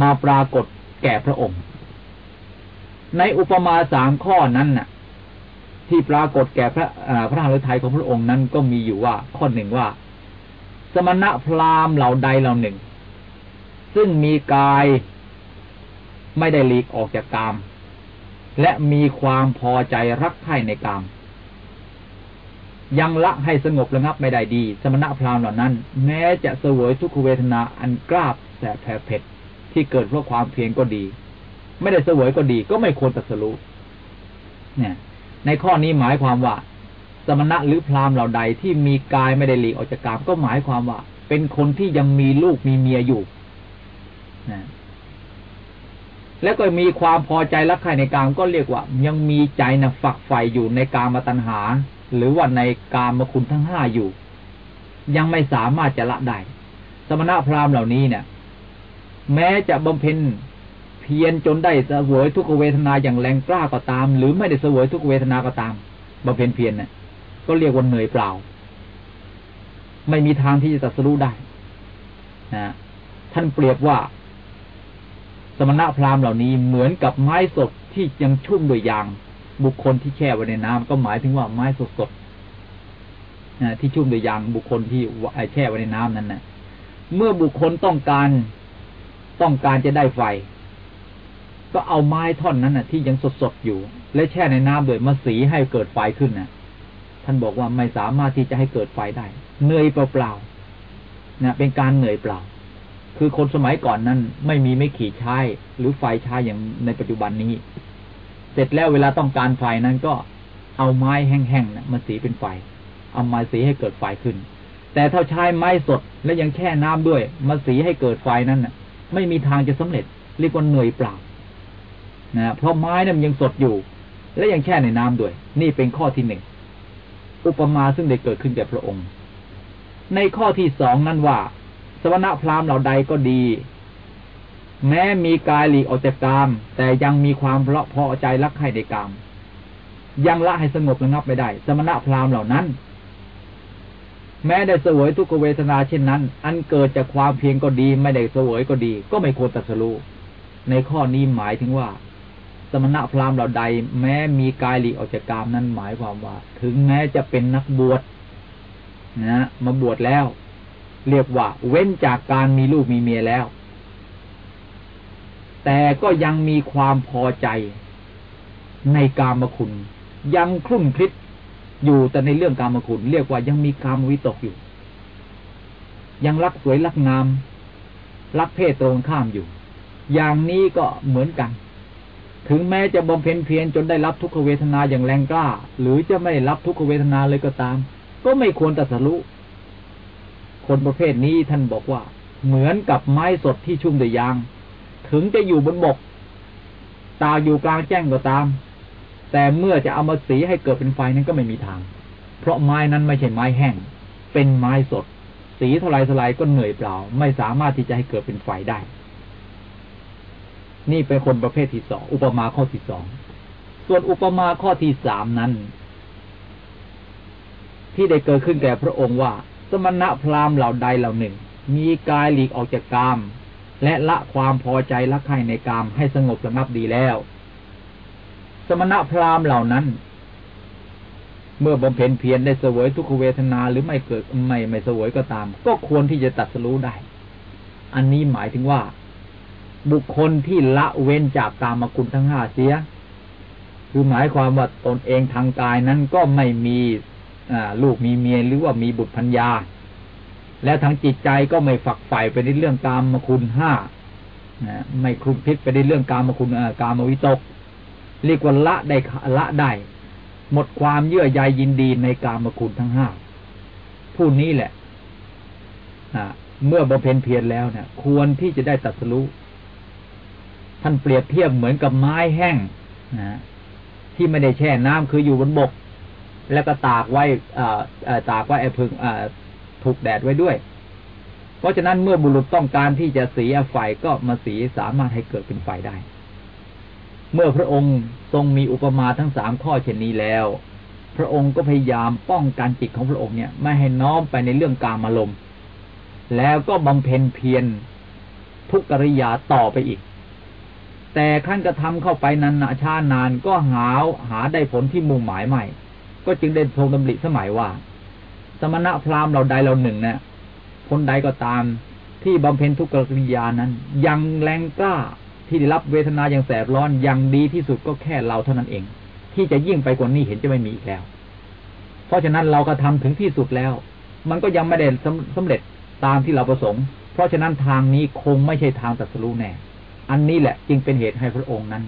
มาปรากฏแก่พระองค์ ในอุปมาสามข้อนั้นน่ะ ที่ปรากฏแก่พระพระหฤทัยของพระองค์นั้นก็มีอยู่ว่าข้อหนึ่งว่า สมณะพราหมณ์เหล่าใดเหล่าหนึ่ง ซึ่งมีกาย ไม่ได้หลีกออกจากกาม และมีความพอใจรักใคร่ในกาม ยังละให้สงบระงับไม่ได้ดี สมณะพราหมณ์เหล่านั้น แม้จะเสวยทุกขเวทนาอันกราบแสบแผลเผ็ดที่เกิดเพราะความเพียรก็ดี ไม่ได้เสวยก็ดี ก็ไม่ควรตัดสู้เนี่ยในข้อนี้หมายความว่า สมณะหรือพราหมณ์เหล่าใดที่มีกายไม่ได้หลีกออกจากกามก็หมายความว่า เป็นคนที่ยังมีลูกมีเมียอยู่นะ แล้วก็มีความพอใจรักใครในกามก็เรียกว่า ยังมีใจนะฝักใฝ่อยู่ในกามตัณหา หรือว่าในกามคุณทั้งห้าอยู่ ยังไม่สามารถจะละได้สมณะพราหมณ์เหล่านี้เนี่ย แม้จะบำเพ็ญเพียรจนได้เสวยทุกเวทนาอย่างแรงกล้าก็ตาม หรือไม่ได้เสวยทุกเวทนาก็ตามบำเพ็ญเพียรเนี่ยก็เรียกว่าเหนื่อยเปล่า ไม่มีทางที่จะตัดสู้ได้นะท่านเปรียบว่า สมณะพราหมณ์เหล่านี้เหมือนกับไม้สดที่ยังชุ่มด้วยยาง บุคคลที่แช่ไว้ในน้ำก็หมายถึงว่าไม้สดสดที่ชุ่มด้วยยางบุคคลที่แช่ไว้ในน้ำนั้นนะเมื่อบุคคลต้องการต้องการจะได้ไฟ ก็เอาไม้ท่อนนั้นนะที่ยังสดสดอยู่ และแช่ในน้ำโดยมาสีให้เกิดไฟขึ้นนะท่านบอกว่าไม่สามารถที่จะให้เกิดไฟได้เหนื่อยเปล่าๆนะเป็นการเหนื่อยเปล่า คือคนสมัยก่อนนั้น ไม่มีไม่ขี่ใช้หรือไฟใช้อย่างในปัจจุบันนี้ เสร็จแล้วเวลาต้องการไฟนั้นก็เอาไม้แห้งๆนะมาสีเป็นไฟ เอาไม้สีให้เกิดไฟขึ้น แต่ถ้าใช้ไม้สดและยังแช่น้ำด้วย มาสีให้เกิดไฟนั้นนะไม่มีทางจะสำเร็จเรียกว่าเหนื่อยเปล่านะเพราะไม้นั้นยังสดอยู่ และยังแช่ในน้ำด้วย นี่เป็นข้อที่หนึ่งอุปมาซึ่งได้เกิดขึ้นแก่พระองค์ ในข้อที่สองนั้นว่า สวณพราหมณ์เหล่าใดก็ดี แม้มีกายหลีกออกจากกาม แต่ยังมีความเพราะพอใจรักใคร่ในกาม ยังละให้สงบระงับไม่ได้ สมณพราหมณ์เหล่านั้น แม้ได้เสวยทุกเวทนาเช่นนั้น อันเกิดจากความเพียงก็ดี ไม่ได้เสวยก็ดี ก็ไม่ควรตัดสู้ในข้อนี้หมายถึงว่า สมณพราหมณ์เหล่าใด แม้มีกายหลีกออกจากกามนั้นหมายความว่า ถึงแม้จะเป็นนักบวชนะมาบวชแล้ว เรียกว่า เว้นจากการมีลูกมีเมียแล้ว แต่ก็ยังมีความพอใจในกามคุณ ยังคลุ่นคิดอยู่แต่ในเรื่องกามคุณ เรียกว่ายังมีกามวิตกอยู่ ยังรักสวยรักงาม รักเพศตรงข้ามอยู่ อย่างนี้ก็เหมือนกัน ถึงแม้จะบำเพ็ญเพียรจนได้รับทุกขเวทนาอย่างแรงกล้า หรือจะไม่รับทุกขเวทนาเลยก็ตาม ก็ไม่ควรตัดสรุ คนประเภทนี้ท่านบอกว่า เหมือนกับไม้สดที่ชุ่มด้วยยาง ถึงจะอยู่บนบก ตาอยู่กลางแจ้งก็ตาม แต่เมื่อจะเอามาสีให้เกิดเป็นไฟนั้นก็ไม่มีทาง เพราะไม้นั้นไม่ใช่ไม้แห้ง เป็นไม้สด สีเท่าไรเท่าไรก็เหนื่อยเปล่า ไม่สามารถที่จะให้เกิดเป็นไฟได้ นี่เป็นคนประเภทที่สองอุปมาข้อที่สองส่วนอุปมาข้อที่สามนั้น ที่ได้เกิดขึ้นแก่พระองค์ว่า มณะพราหมณ์เหล่าใดเหล่าหนึ่ง มีกายหลีกออกจากกาม และละความพอใจละใครในกามให้สงบสงับดีแล้ว สมณะพราหมณ์เหล่านั้น เมื่อบำเพ็ญเพียรได้เสวยทุกขเวทนาหรือไม่เกิดไม่ไม่เสวยก็ตาม ก็ควรที่จะตัดสู้ได้ อันนี้หมายถึงว่า บุคคลที่ละเว้นจากกามคุณทั้งห้าเสียคือหมายความว่าตนเองทางกายนั้นก็ไม่มี ลูกมีเมียหรือว่ามีบุตรพัญญา แล้วทางจิตใจก็ไม่ฝักใฝ่ไปในเรื่องกามคุณห้าไม่คลุมพิษไปในเรื่องกามคุณกามวิตก เรียกว่าละได้ละได้ หมดความเยื่อใยยินดีในกามคุณทั้งห้าผู้นี้แหละเมื่อบำเพ็ญเพียรแล้วเนี่ย ควรที่จะได้ตัดสู้ท่านเปรียบเทียบเหมือนกับไม้แห้งนะที่ไม่ได้แช่น้ำคืออยู่บนบก แล้วก็ตากไว้ตากไว้ไอ้พึงถูกแดดไว้ด้วย เพราะฉะนั้นเมื่อบุรุษต้องการที่จะสีไฟก็มาสีสามารถให้เกิดเป็นไฟได้ เมื่อพระองค์ทรงมีอุปมาทั้งสามข้อเช่นนี้แล้ว พระองค์ก็พยายามป้องกันจิตของพระองค์เนี่ย ไม่ให้น้อมไปในเรื่องกามารมแล้วก็บำเพ็ญเพียรทุกกริยาต่อไปอีก แต่ขั้นกระทำเข้าไปนานช้านานก็หาหาได้ผลที่มุ่งหมายใหม่ ก็จึงได้ทรงดำริสมัยว่า สมณะพราหมณ์เราใดเราหนึ่งเนะี่ยคนใดก็ตามที่บำเพ็ญทุกขกริยานั้น ยังแรงกล้าที่ได้รับเวทนาอย่างแสบร้อนยังดีที่สุดก็แค่เราเท่านั้นเอง ที่จะยิ่งไปกว่านี้เห็นจะไม่มีอีกแล้ว เพราะฉะนั้นเราก็ทำถึงที่สุดแล้ว มันก็ยังไม่ได้สำเร็จตามที่เราประสงค์ เพราะฉะนั้นทางนี้คงไม่ใช่ทางตัดสู้แน่ อันนี้แหละจึงเป็นเหตุให้พระองค์นั้น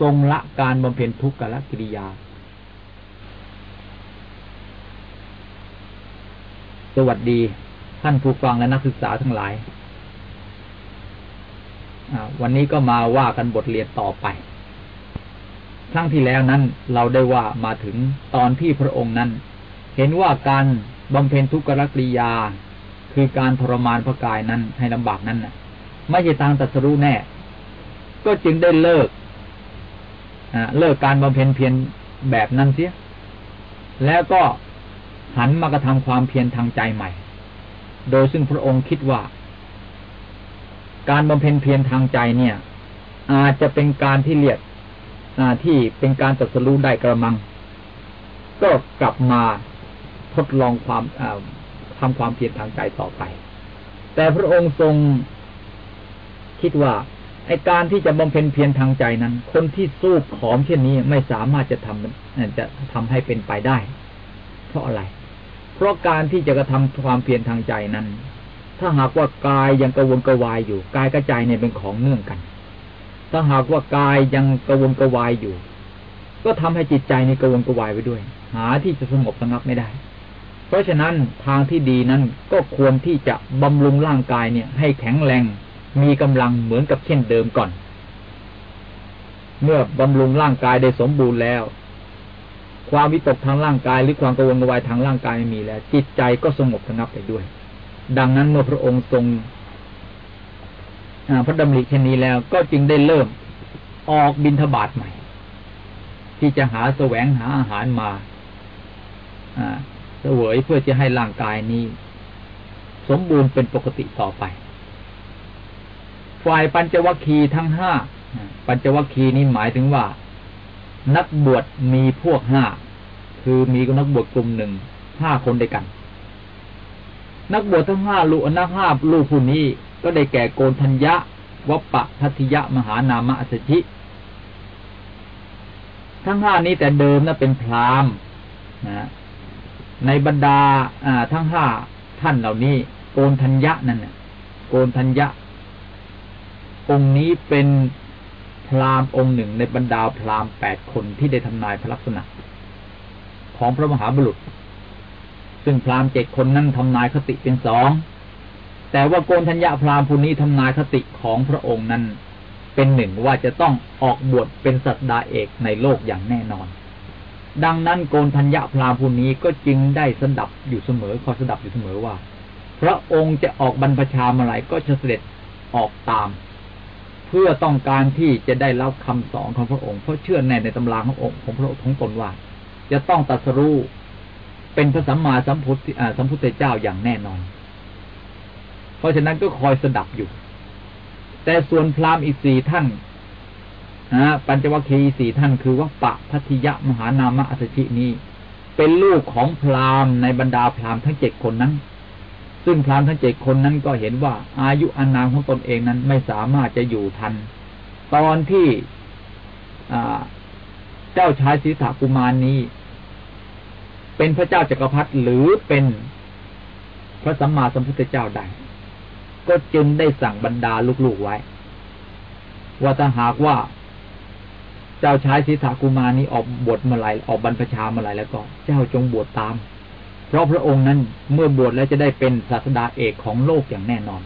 ทรงละการบำเพ็ญทุกขกิริยา สวัสดีท่านผู้ฟังและนักศึกษาทั้งหลาย วันนี้ก็มาว่ากันบทเรียนต่อไป ครั้งที่แล้วนั้นเราได้ว่ามาถึงตอนที่พระองค์นั้น เห็นว่าการบำเพ็ญทุกขกริยา คือการทรมานพระกายนั้นให้ลำบากนั้นนะไม่ใช่ทางตัดสู้แน่ ก็จึงได้เลิกเลิกการบำเพ็ญเพียรแบบนั้นเสีย แล้วก็ หันมากระทำความเพียรทางใจใหม่ โดยซึ่งพระองค์คิดว่า การบำเพ็ญเพียรทางใจเนี่ย อาจจะเป็นการที่เรียกที่เป็นการตัดสู้ได้กระมัง ก็กลับมาทดลองความทำความเพียรทางใจต่อไป แต่พระองค์ทรงคิดว่าไอการที่จะบำเพ็ญเพียรทางใจนั้น คนที่สู้ขอมเช่นนี้ไม่สามารถจะทำจะทำให้เป็นไปได้ เพราะอะไร เพราะการที่จะกระทำความเพียรทางใจนั้น ถ้าหากว่ากายยังกระวนกระวายอยู่ กายกระใจเนี่ยเป็นของเนื่องกัน ถ้าหากว่ากายยังกระวนกระวายอยู่ ก็ทำให้จิตใจในกระวนกระวายไปด้วย หาที่จะสงบสงับไม่ได้ เพราะฉะนั้นทางที่ดีนั้นก็ควรที่จะบำรุงร่างกายเนี่ย ให้แข็งแรงมีกำลังเหมือนกับเช่นเดิมก่อน เมื่อบำรุงร่างกายได้สมบูรณ์แล้ว ความวิตกทางร่างกายหรือความกระวนกระวายทางร่างกายไม่มีแล้ว จิตใจก็สงบสงับไปด้วย ดังนั้นเมื่อพระองค์ทรงพระดำริเช่นนี้แล้ว ก็จึงได้เริ่มออกบินทบาทใหม่ ที่จะหาแสวงหาอาหารมาเสวยเพื่อจะให้ร่างกายนี้ สมบูรณ์เป็นปกติต่อไป ฝ่ายปัญจวัคคีย์ทั้งห้าปัญจวัคคีย์นี้หมายถึงว่า นักบวชมีพวกห้าคือมีนักบวชกลุ่มหนึ่งห้าคนด้วยกัน นักบวชทั้งห้าลูกนักห้าลูกผู้นี้ก็ได้แก่โกนทัญญะวัปปะทัติยะมหานามะอสชิทั้งห้านี้แต่เดิมนะเป็นพราหมณ์นะในบรรดาอ่าทั้งห้าท่านเหล่านี้ โกนทัญญะนั่นเนี่ยโกนทัญญะองค์นี้เป็น พราหมณ์องค์หนึ่งในบรรดาพราหมณ์แปดคนที่ได้ทำนายพระลักษณะ ของพระมหาบุรุษ ซึ่งพราหมณ์เจ็ดคนนั้นทำนายคติเป็นสอง แต่ว่าโกนธัญญาพราหมณ์ผู้นี้ทำนายคติของพระองค์นั้น เป็นหนึ่งว่าจะต้องออกบวชเป็นสัตดาเอกในโลกอย่างแน่นอน ดังนั้นโกนธัญญาพราหมณ์ผู้นี้ก็จึงได้สดับอยู่เสมอคอยสดับอยู่เสมอว่า พระองค์จะออกบรรพชาเมื่อไหร่ก็จะเสด็จออกตาม เพื่อต้องการที่จะได้รับคำสอนของพระองค์ เพราะเชื่อแน่ในตำราขององค์ของพระองค์ของตนว่า จะต้องตัดสู้เป็นพระสัมมาสัมพุทธสัมพุทธเจ้าอย่างแน่นอน เพราะฉะนั้นก็คอยสดับอยู่ แต่ส่วนพราหมณ์อีกสี่ท่านนะปัญจวัคคีย์สี่ท่านคือว่าปะพัทยะมหานามะอัศชินี้ เป็นลูกของพราหมณ์ในบรรดาพราหมณ์ทั้งเจ็ดคนนั้น ซึ่งพรามทั้งเจ็ดคนนั้นก็เห็นว่า อายุอานามของตนเองนั้นไม่สามารถจะอยู่ทัน ตอนที่เจ้าชายสิทธากุมารนี้ เป็นพระเจ้าจักรพรรดิหรือเป็นพระสัมมาสัมพุทธเจ้าได้ ก็จึงได้สั่งบรรดาลูกๆไว้ ว่าถ้าหากว่า เจ้าชายสิทธากุมานี้ออกบวชมาไหลออกบรรพชามาไหลแล้วก็ เจ้าจงบวชตาม เพราะพระองค์นั้นเมื่อบวชแล้วจะได้เป็นศาสดาเอกของโลกอย่างแน่นอน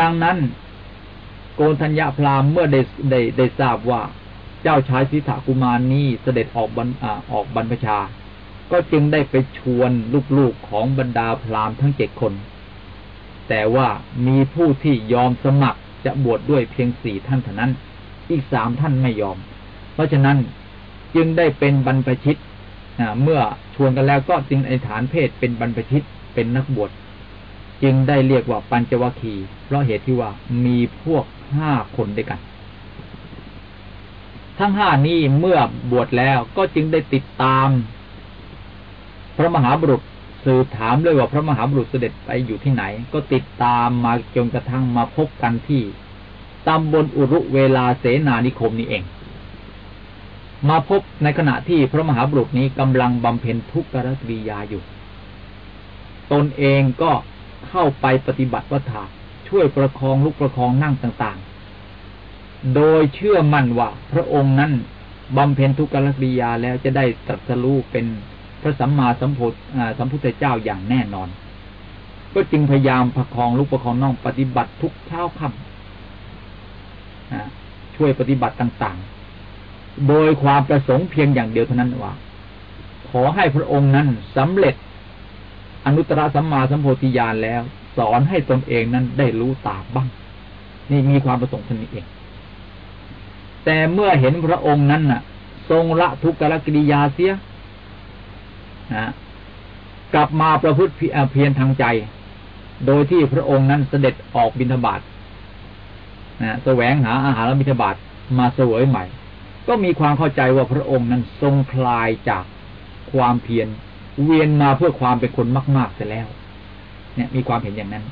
ดังนั้น โกนธัญญาพราหมณ์เมื่อได้ได้ได้ทราบว่าเจ้าชายสิทธากุมารนี้เสด็จออกบรรออกบรรพชา ก็จึงได้ไปชวนลูกๆของบรรดาพราหมณ์ทั้งเจ็ดคน แต่ว่ามีผู้ที่ยอมสมัครจะบวชดด้วยเพียงสี่ท่านเท่านั้น อีกสามท่านไม่ยอม เพราะฉะนั้นจึงได้เป็นบรรพชิต เมื่อชวนกันแล้วก็จึงในฐานเพศเป็นบรรพชิตเป็นนักบวชจึงได้เรียกว่าปัญจวัคคีย์เพราะเหตุที่ว่ามีพวกห้าคนด้วยกัน ทั้งห้านี้เมื่อบวชแล้วก็จึงได้ติดตาม พระมหาบุรุษสืบถามเลยว่าพระมหาบุรุษเสด็จไปอยู่ที่ไหน ก็ติดตามมาจนกระทั่งมาพบกันที่ตำบลอุรุเวลาเสนานิคมนี่เอง มาพบในขณะที่พระมหาบุรุษนี้กำลังบำเพ็ญทุกขกริยาอยู่ ตนเองก็เข้าไปปฏิบัติวัฏฏช่วยประคองลุกประคองนั่งต่างๆ โดยเชื่อมั่นว่าพระองค์นั้นบำเพ็ญทุกขกริยาแล้วจะได้ตรัสรู้เป็นพระสัมมาสัมพุทธสัมพุทธเจ้าอย่างแน่นอน ก็จึงพยายามประคองลุกประคองนั่งปฏิบัติทุกเช้าค่ำช่วยปฏิบัติต่างๆ โดยความประสงค์เพียงอย่างเดียวเท่านั้นว่า ขอให้พระองค์นั้นสำเร็จอนุตตรสัมมาสัมโพธิญาณแล้ว สอนให้ตนเองนั้นได้รู้ตามบ้าง นี่มีความประสงค์ท่านี้เอง แต่เมื่อเห็นพระองค์นั้นน่ะ ทรงละทุกขกิริยาเสียนะกลับมาประพฤติเพียรทางใจ โดยที่พระองค์นั้นเสด็จออกบิณฑบาตนะแสวงหาอาหารบิณฑบาตมาเสวยใหม่ ก็มีความเข้าใจว่าพระองค์นั้นทรงคลายจากความเพียรเวียนมาเพื่อความเป็นคนมากๆเสียแล้ว เนี่ยมีความเห็นอย่างนั้น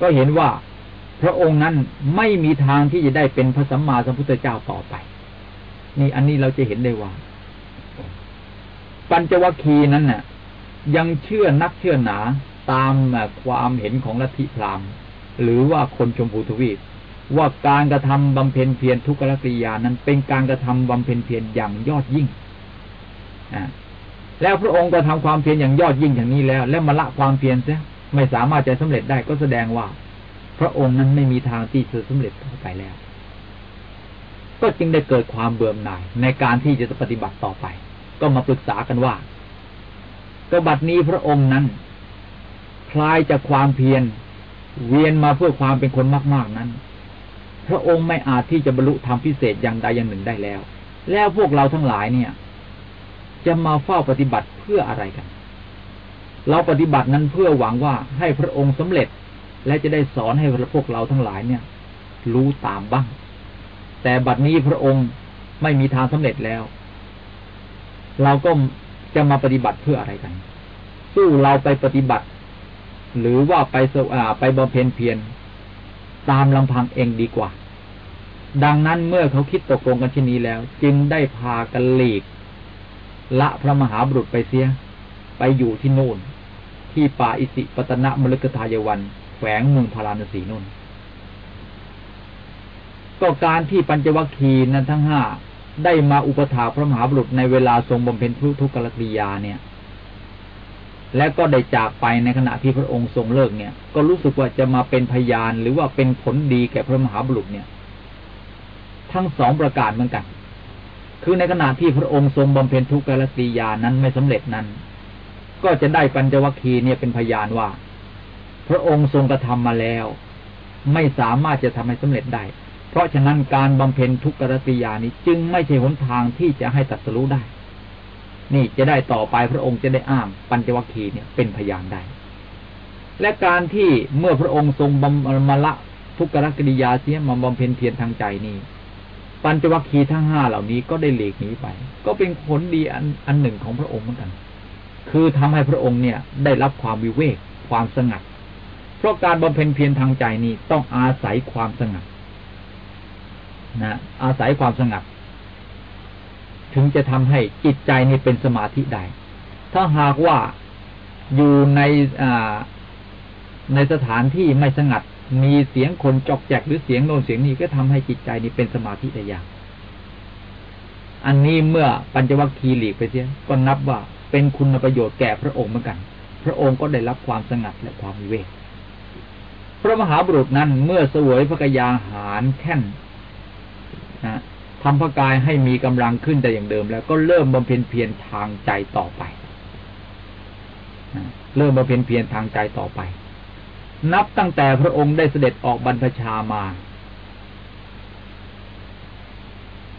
ก็เห็นว่าพระองค์นั้นไม่มีทางที่จะได้เป็นพระสัมมาสัมพุทธเจ้าต่อไป นี่อันนี้เราจะเห็นได้ว่า ปัญจวัคคีย์นั้นน่ะ ยังเชื่อนักเชื่อหนาตามความเห็นของลัทธิพราหมณ์หรือว่าคนชมพูทวีป ว่าการกระทำบำเพ็ญเพียรทุกขกิริยานั้นเป็นการกระทำบำเพ็ญเพียรอย่างยอดยิ่งอแล้วพระองค์ก็ทำความเพียรอย่างยอดยิ่งอย่างนี้แล้ว แล้วมาละความเพียรเสียไม่สามารถจะสำเร็จได้ก็แสดงว่า พระองค์นั้นไม่มีทางที่จะสำเร็จต่อไปแล้ว ก็จึงได้เกิดความเบื่อหน่ายในการที่จะปฏิบัติต่อไป ก็มาปรึกษากันว่าก็บัดนี้พระองค์นั้น คลายจากความเพียรเวียนมาเพื่อความเป็นคนมาก ๆนั้น พระองค์ไม่อาจที่จะบรรลุธรรมพิเศษอย่างใดอย่างหนึ่งได้แล้ว แล้วพวกเราทั้งหลายเนี่ย จะมาเฝ้าปฏิบัติเพื่ออะไรกัน เราปฏิบัตินั้นเพื่อหวังว่าให้พระองค์สำเร็จ และจะได้สอนให้พวกเราทั้งหลายเนี่ย รู้ตามบ้าง แต่บัดนี้พระองค์ไม่มีทางสำเร็จแล้ว เราก็จะมาปฏิบัติเพื่ออะไรกัน สู้เราไปปฏิบัติ หรือว่าไปสอ่าไปบำเพ็ญเพียร ตามลำพังเองดีกว่า ดังนั้นเมื่อเขาคิดตกลงกันเช่นนี้แล้ว จึงได้พากันหลีก ละพระมหาบุรุษไปเสีย ไปอยู่ที่นู่น ที่ป่าอิสิปตนะมฤคทายวัน แขวงเมืองพาราณสีนู่น ก็การที่ปัญจวัคคีย์นั้นทั้งห้าได้มาอุปถาพระมหาบุรุษในเวลาทรงบำเพ็ญทุทุกขลกิยาเนี่ย และก็ได้จากไปในขณะที่พระองค์ทรงเลิกเนี่ย ก็รู้สึกว่าจะมาเป็นพยานหรือว่าเป็นผลดีแก่พระมหาบุรุษเนี่ย ทั้งสองประการเหมือนกัน คือในขณะที่พระองค์ทรงบำเพ็ญทุกขลกิยานั้นไม่สำเร็จนั้น ก็จะได้ปัญจวัคคีย์เนี่ยเป็นพยานว่า พระองค์ทรงกระทำมาแล้ว ไม่สามารถจะทำให้สำเร็จได้ เพราะฉะนั้นการบำเพ็ญทุกขลกิยานี้จึงไม่ใช่หนทางที่จะให้ตัดสู้ได้ นี่จะได้ต่อไปพระองค์จะได้อ้างปัญจวัคคีย์เนี่ยเป็นพยานได้ และการที่เมื่อพระองค์ทรงบำมาละทุกขกิริยาเสียมาบำเพ็ญเพียรทางใจนี้ปัญจวัคคีย์ทั้งห้าเหล่านี้ก็ได้หลีกหนีไป ก็เป็นผลดีอันอันหนึ่งของพระองค์เหมือนกัน คือทำให้พระองค์เนี่ยได้รับความวิเวกความสงัด เพราะการบำเพ็ญเพียรทางใจนี้ต้องอาศัยความสงัดนะอาศัยความสงัด ถึงจะทำให้จิตใจนี่เป็นสมาธิได้ ถ้าหากว่าอยู่ในในสถานที่ไม่สงัด มีเสียงคนจอกแจกหรือเสียงโน้นเสียงนี้ก็ทำให้จิตใจนี้เป็นสมาธิได้ยากอันนี้เมื่อปัญจวัคคีย์หลีกไปเสียก็นับว่าเป็นคุณประโยชน์แก่พระองค์เหมือนกัน พระองค์ก็ได้รับความสงัดและความวิเวกพระมหาบุรุษนั้นเมื่อสวยพระกยาหารแค่นนะ ทำพระกายให้มีกำลังขึ้นแต่อย่างเดิม แล้วก็เริ่มบำเพ็ญเพียรทางใจต่อไปเริ่มบำเพ็ญเพียรทางใจต่อไป นับตั้งแต่พระองค์ได้เสด็จออกบรรพชามา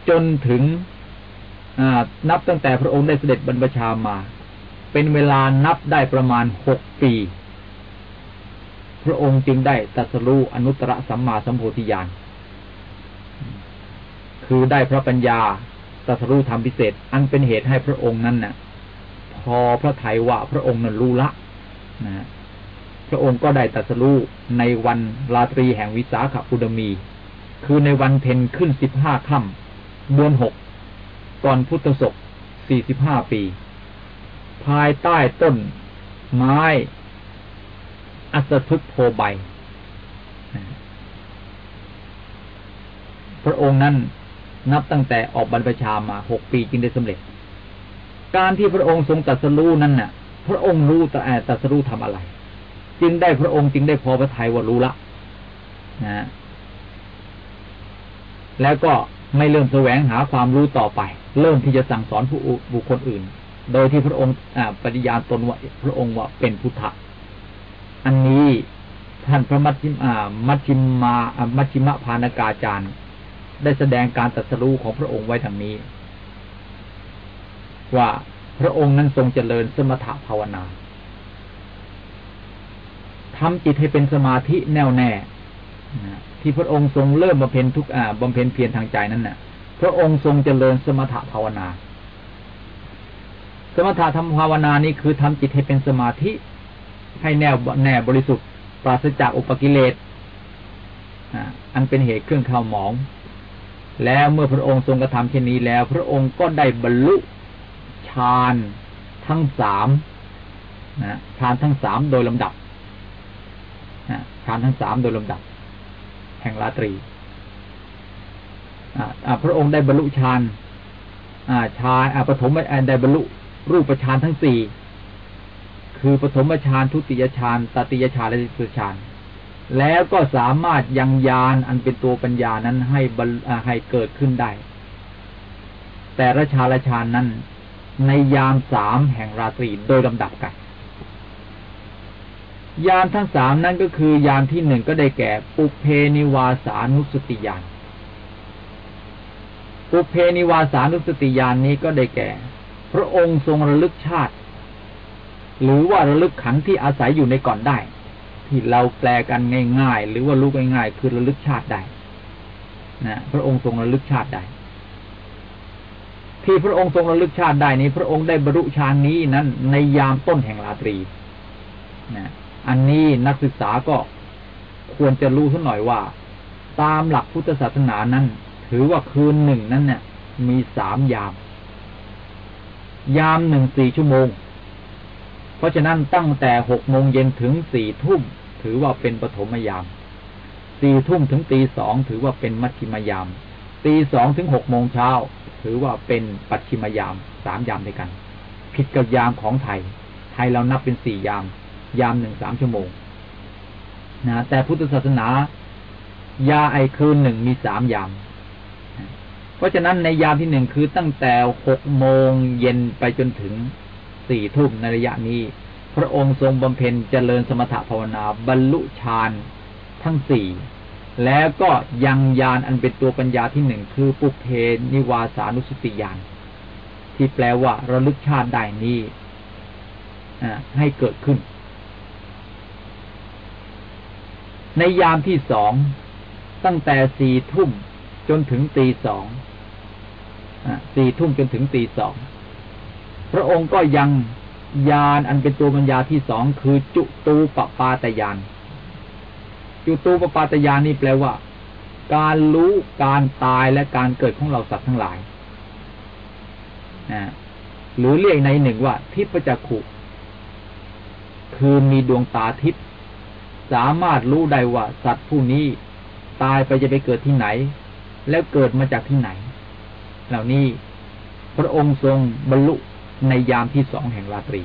จนถึงนับตั้งแต่พระองค์ได้เสด็จบรรพชามา เป็นเวลานับได้ประมาณหกปี พระองค์จึงได้ตรัสรู้อนุตตรสัมมาสัมโพธิญาณ คือได้พระปัญญาตรัสรู้ธรรมพิเศษ อันเป็นเหตุให้พระองค์นั้นน่ะ พอพระไทยว่าพระองค์นั้นรู้ละนะพระองค์ก็ได้ตรัสรู้ในวันราตรีแห่งวิสาขบุดมี คือในวันเพ็ญขึ้นสิบห้าค่ำเดือนหกก่อนพุทธศกสี่สิบห้าปี ภายใต้ต้น ไม้ อัศทึกโพใบ พระองค์นั้น นับตั้งแต่ออกบรรพชามาหกปีจึงได้สำเร็จ การที่พระองค์ทรงตัดสรู้นั้นน่ะ พระองค์รู้แต่ตัดสรู้ทำอะไร จึงได้พระองค์จึงได้พอพระทัยว่ารู้ละนะแล้วก็ไม่เริ่มแสวงหาความรู้ต่อไป เริ่มที่จะสั่งสอนผู้บุคคลอื่น โดยที่พระองค์ปฏิญาณตนว่าพระองค์ว่าเป็นพุทธะอันนี้ท่านพระมัชชิมมัชชิมา มัชชิมะพานากาจารย์ ได้แสดงการตัดสู้ของพระองค์ไว้ทางนี้ ว่าพระองค์นั้นทรงเจริญสมถะภาวนาทำจิตให้เป็นสมาธิแน่วแน่ที่พระองค์ทรงเริ่มบำเพ็ญทุกอ่าบำเพ็ญเพียรทางใจนั้นน่ะ พระองค์ทรงเจริญสมถะภาวนา สมถะทำภาวนานี้คือทำจิตให้เป็นสมาธิ ให้แน่วแน่บริสุทธิ์ปราศจากอุปกิเลสอันเป็นเหตุเครื่องข่าวหมอง แล้วเมื่อพระองค์ทรงกระทำเช่นนี้แล้ว พระองค์ก็ได้บรรลุฌานทั้งสามนะฌานทั้งสามโดยลำดับนะฌานทั้งสามโดยลำดับ แห่งราตรีพระองค์ได้บรรลุฌานฌานปฐมได้บรรลุรูปฌานทั้งสี่คือปฐมฌานทุติยฌานตติยฌานและสิตฌาน แล้วก็สามารถยังยานอันเป็นตัวปัญญานั้นให้ให้เกิดขึ้นได้ แต่ราชาราชานั้น ในยามสามแห่งราตรีโดยลำดับกันยานทั้งสามนั้นก็คือยานที่หนึ่งก็ได้แก่ ปุเพนิวาสานุสติยานปุเพนิวาสานุสติยานนี้ก็ได้แก่ พระองค์ทรงระลึกชาติ หรือว่าระลึกขันที่อาศัยอยู่ในก่อนได้ ที่เราแปลกันง่าย ๆ หรือว่ารู้ง่ายๆคือระลึกชาติได้นะพระองค์ทรงระลึกชาติได้ที่พระองค์ทรงระลึกชาติได้นี้ พระองค์ได้บรรลุฌานนี้นั้น ในยามต้นแห่งราตรีนะอันนี้นักศึกษาก็ควรจะรู้สักหน่อยว่า ตามหลักพุทธศาสนานั้น ถือว่าคืนหนึ่งนั้นเนี่ยมีสามยาม ยามหนึ่งสี่ชั่วโมง เพราะฉะนั้นตั้งแต่หกโมงเย็นถึงสี่ทุ่ม ถือว่าเป็นปฐมยามสี่ทุ่มถึงตีสองถือว่าเป็นมัชชิมยาม ตีสองถึงหกโมงเช้า ถือว่าเป็นปัจฉิมยามสามยามด้วยกัน ผิดกับยามของไทย ไทยเรานับเป็นสี่ยาม ยามหนึ่งสามชั่วโมงนะแต่พุทธศาสนา ยาไอคืนหนึ่งมีสามยาม เพราะฉะนั้นในยามที่หนึ่งคือตั้งแต่หกโมงเย็นไปจนถึงสี่ทุ่มในระยะนี้ พระองค์ทรงบำเพ็ญเจริญสมถภาวนาบรรลุฌานทั้งสี่แล้วก็ยังยานอันเป็นตัวปัญญาที่หนึ่งคือปุเพนิวาสานุสติญาณที่แปลว่าระลึกชาติได้นี้ให้เกิดขึ้น ในยามที่สองตั้งแต่สี่ทุ่มจนถึงตีสองสี่ทุ่มจนถึงตีสอง พระองค์ก็ยัง ยานอันเป็นตัวปัญญาที่สองคือจุตูปปาตยานจุตูปปาตยานนี่แปลว่า การรู้การตายและการเกิดของเราสัตว์ทั้งหลายนะหรือเรียกในหนึ่งว่า ทิพจักขุคือมีดวงตาทิพสามารถรู้ได้ว่า สัตว์ผู้นี้ตายไปจะไปเกิดที่ไหน แล้วเกิดมาจากที่ไหน เหล่านี้พระองค์ทรงบรรลุ ในยามที่สองแห่งราตรี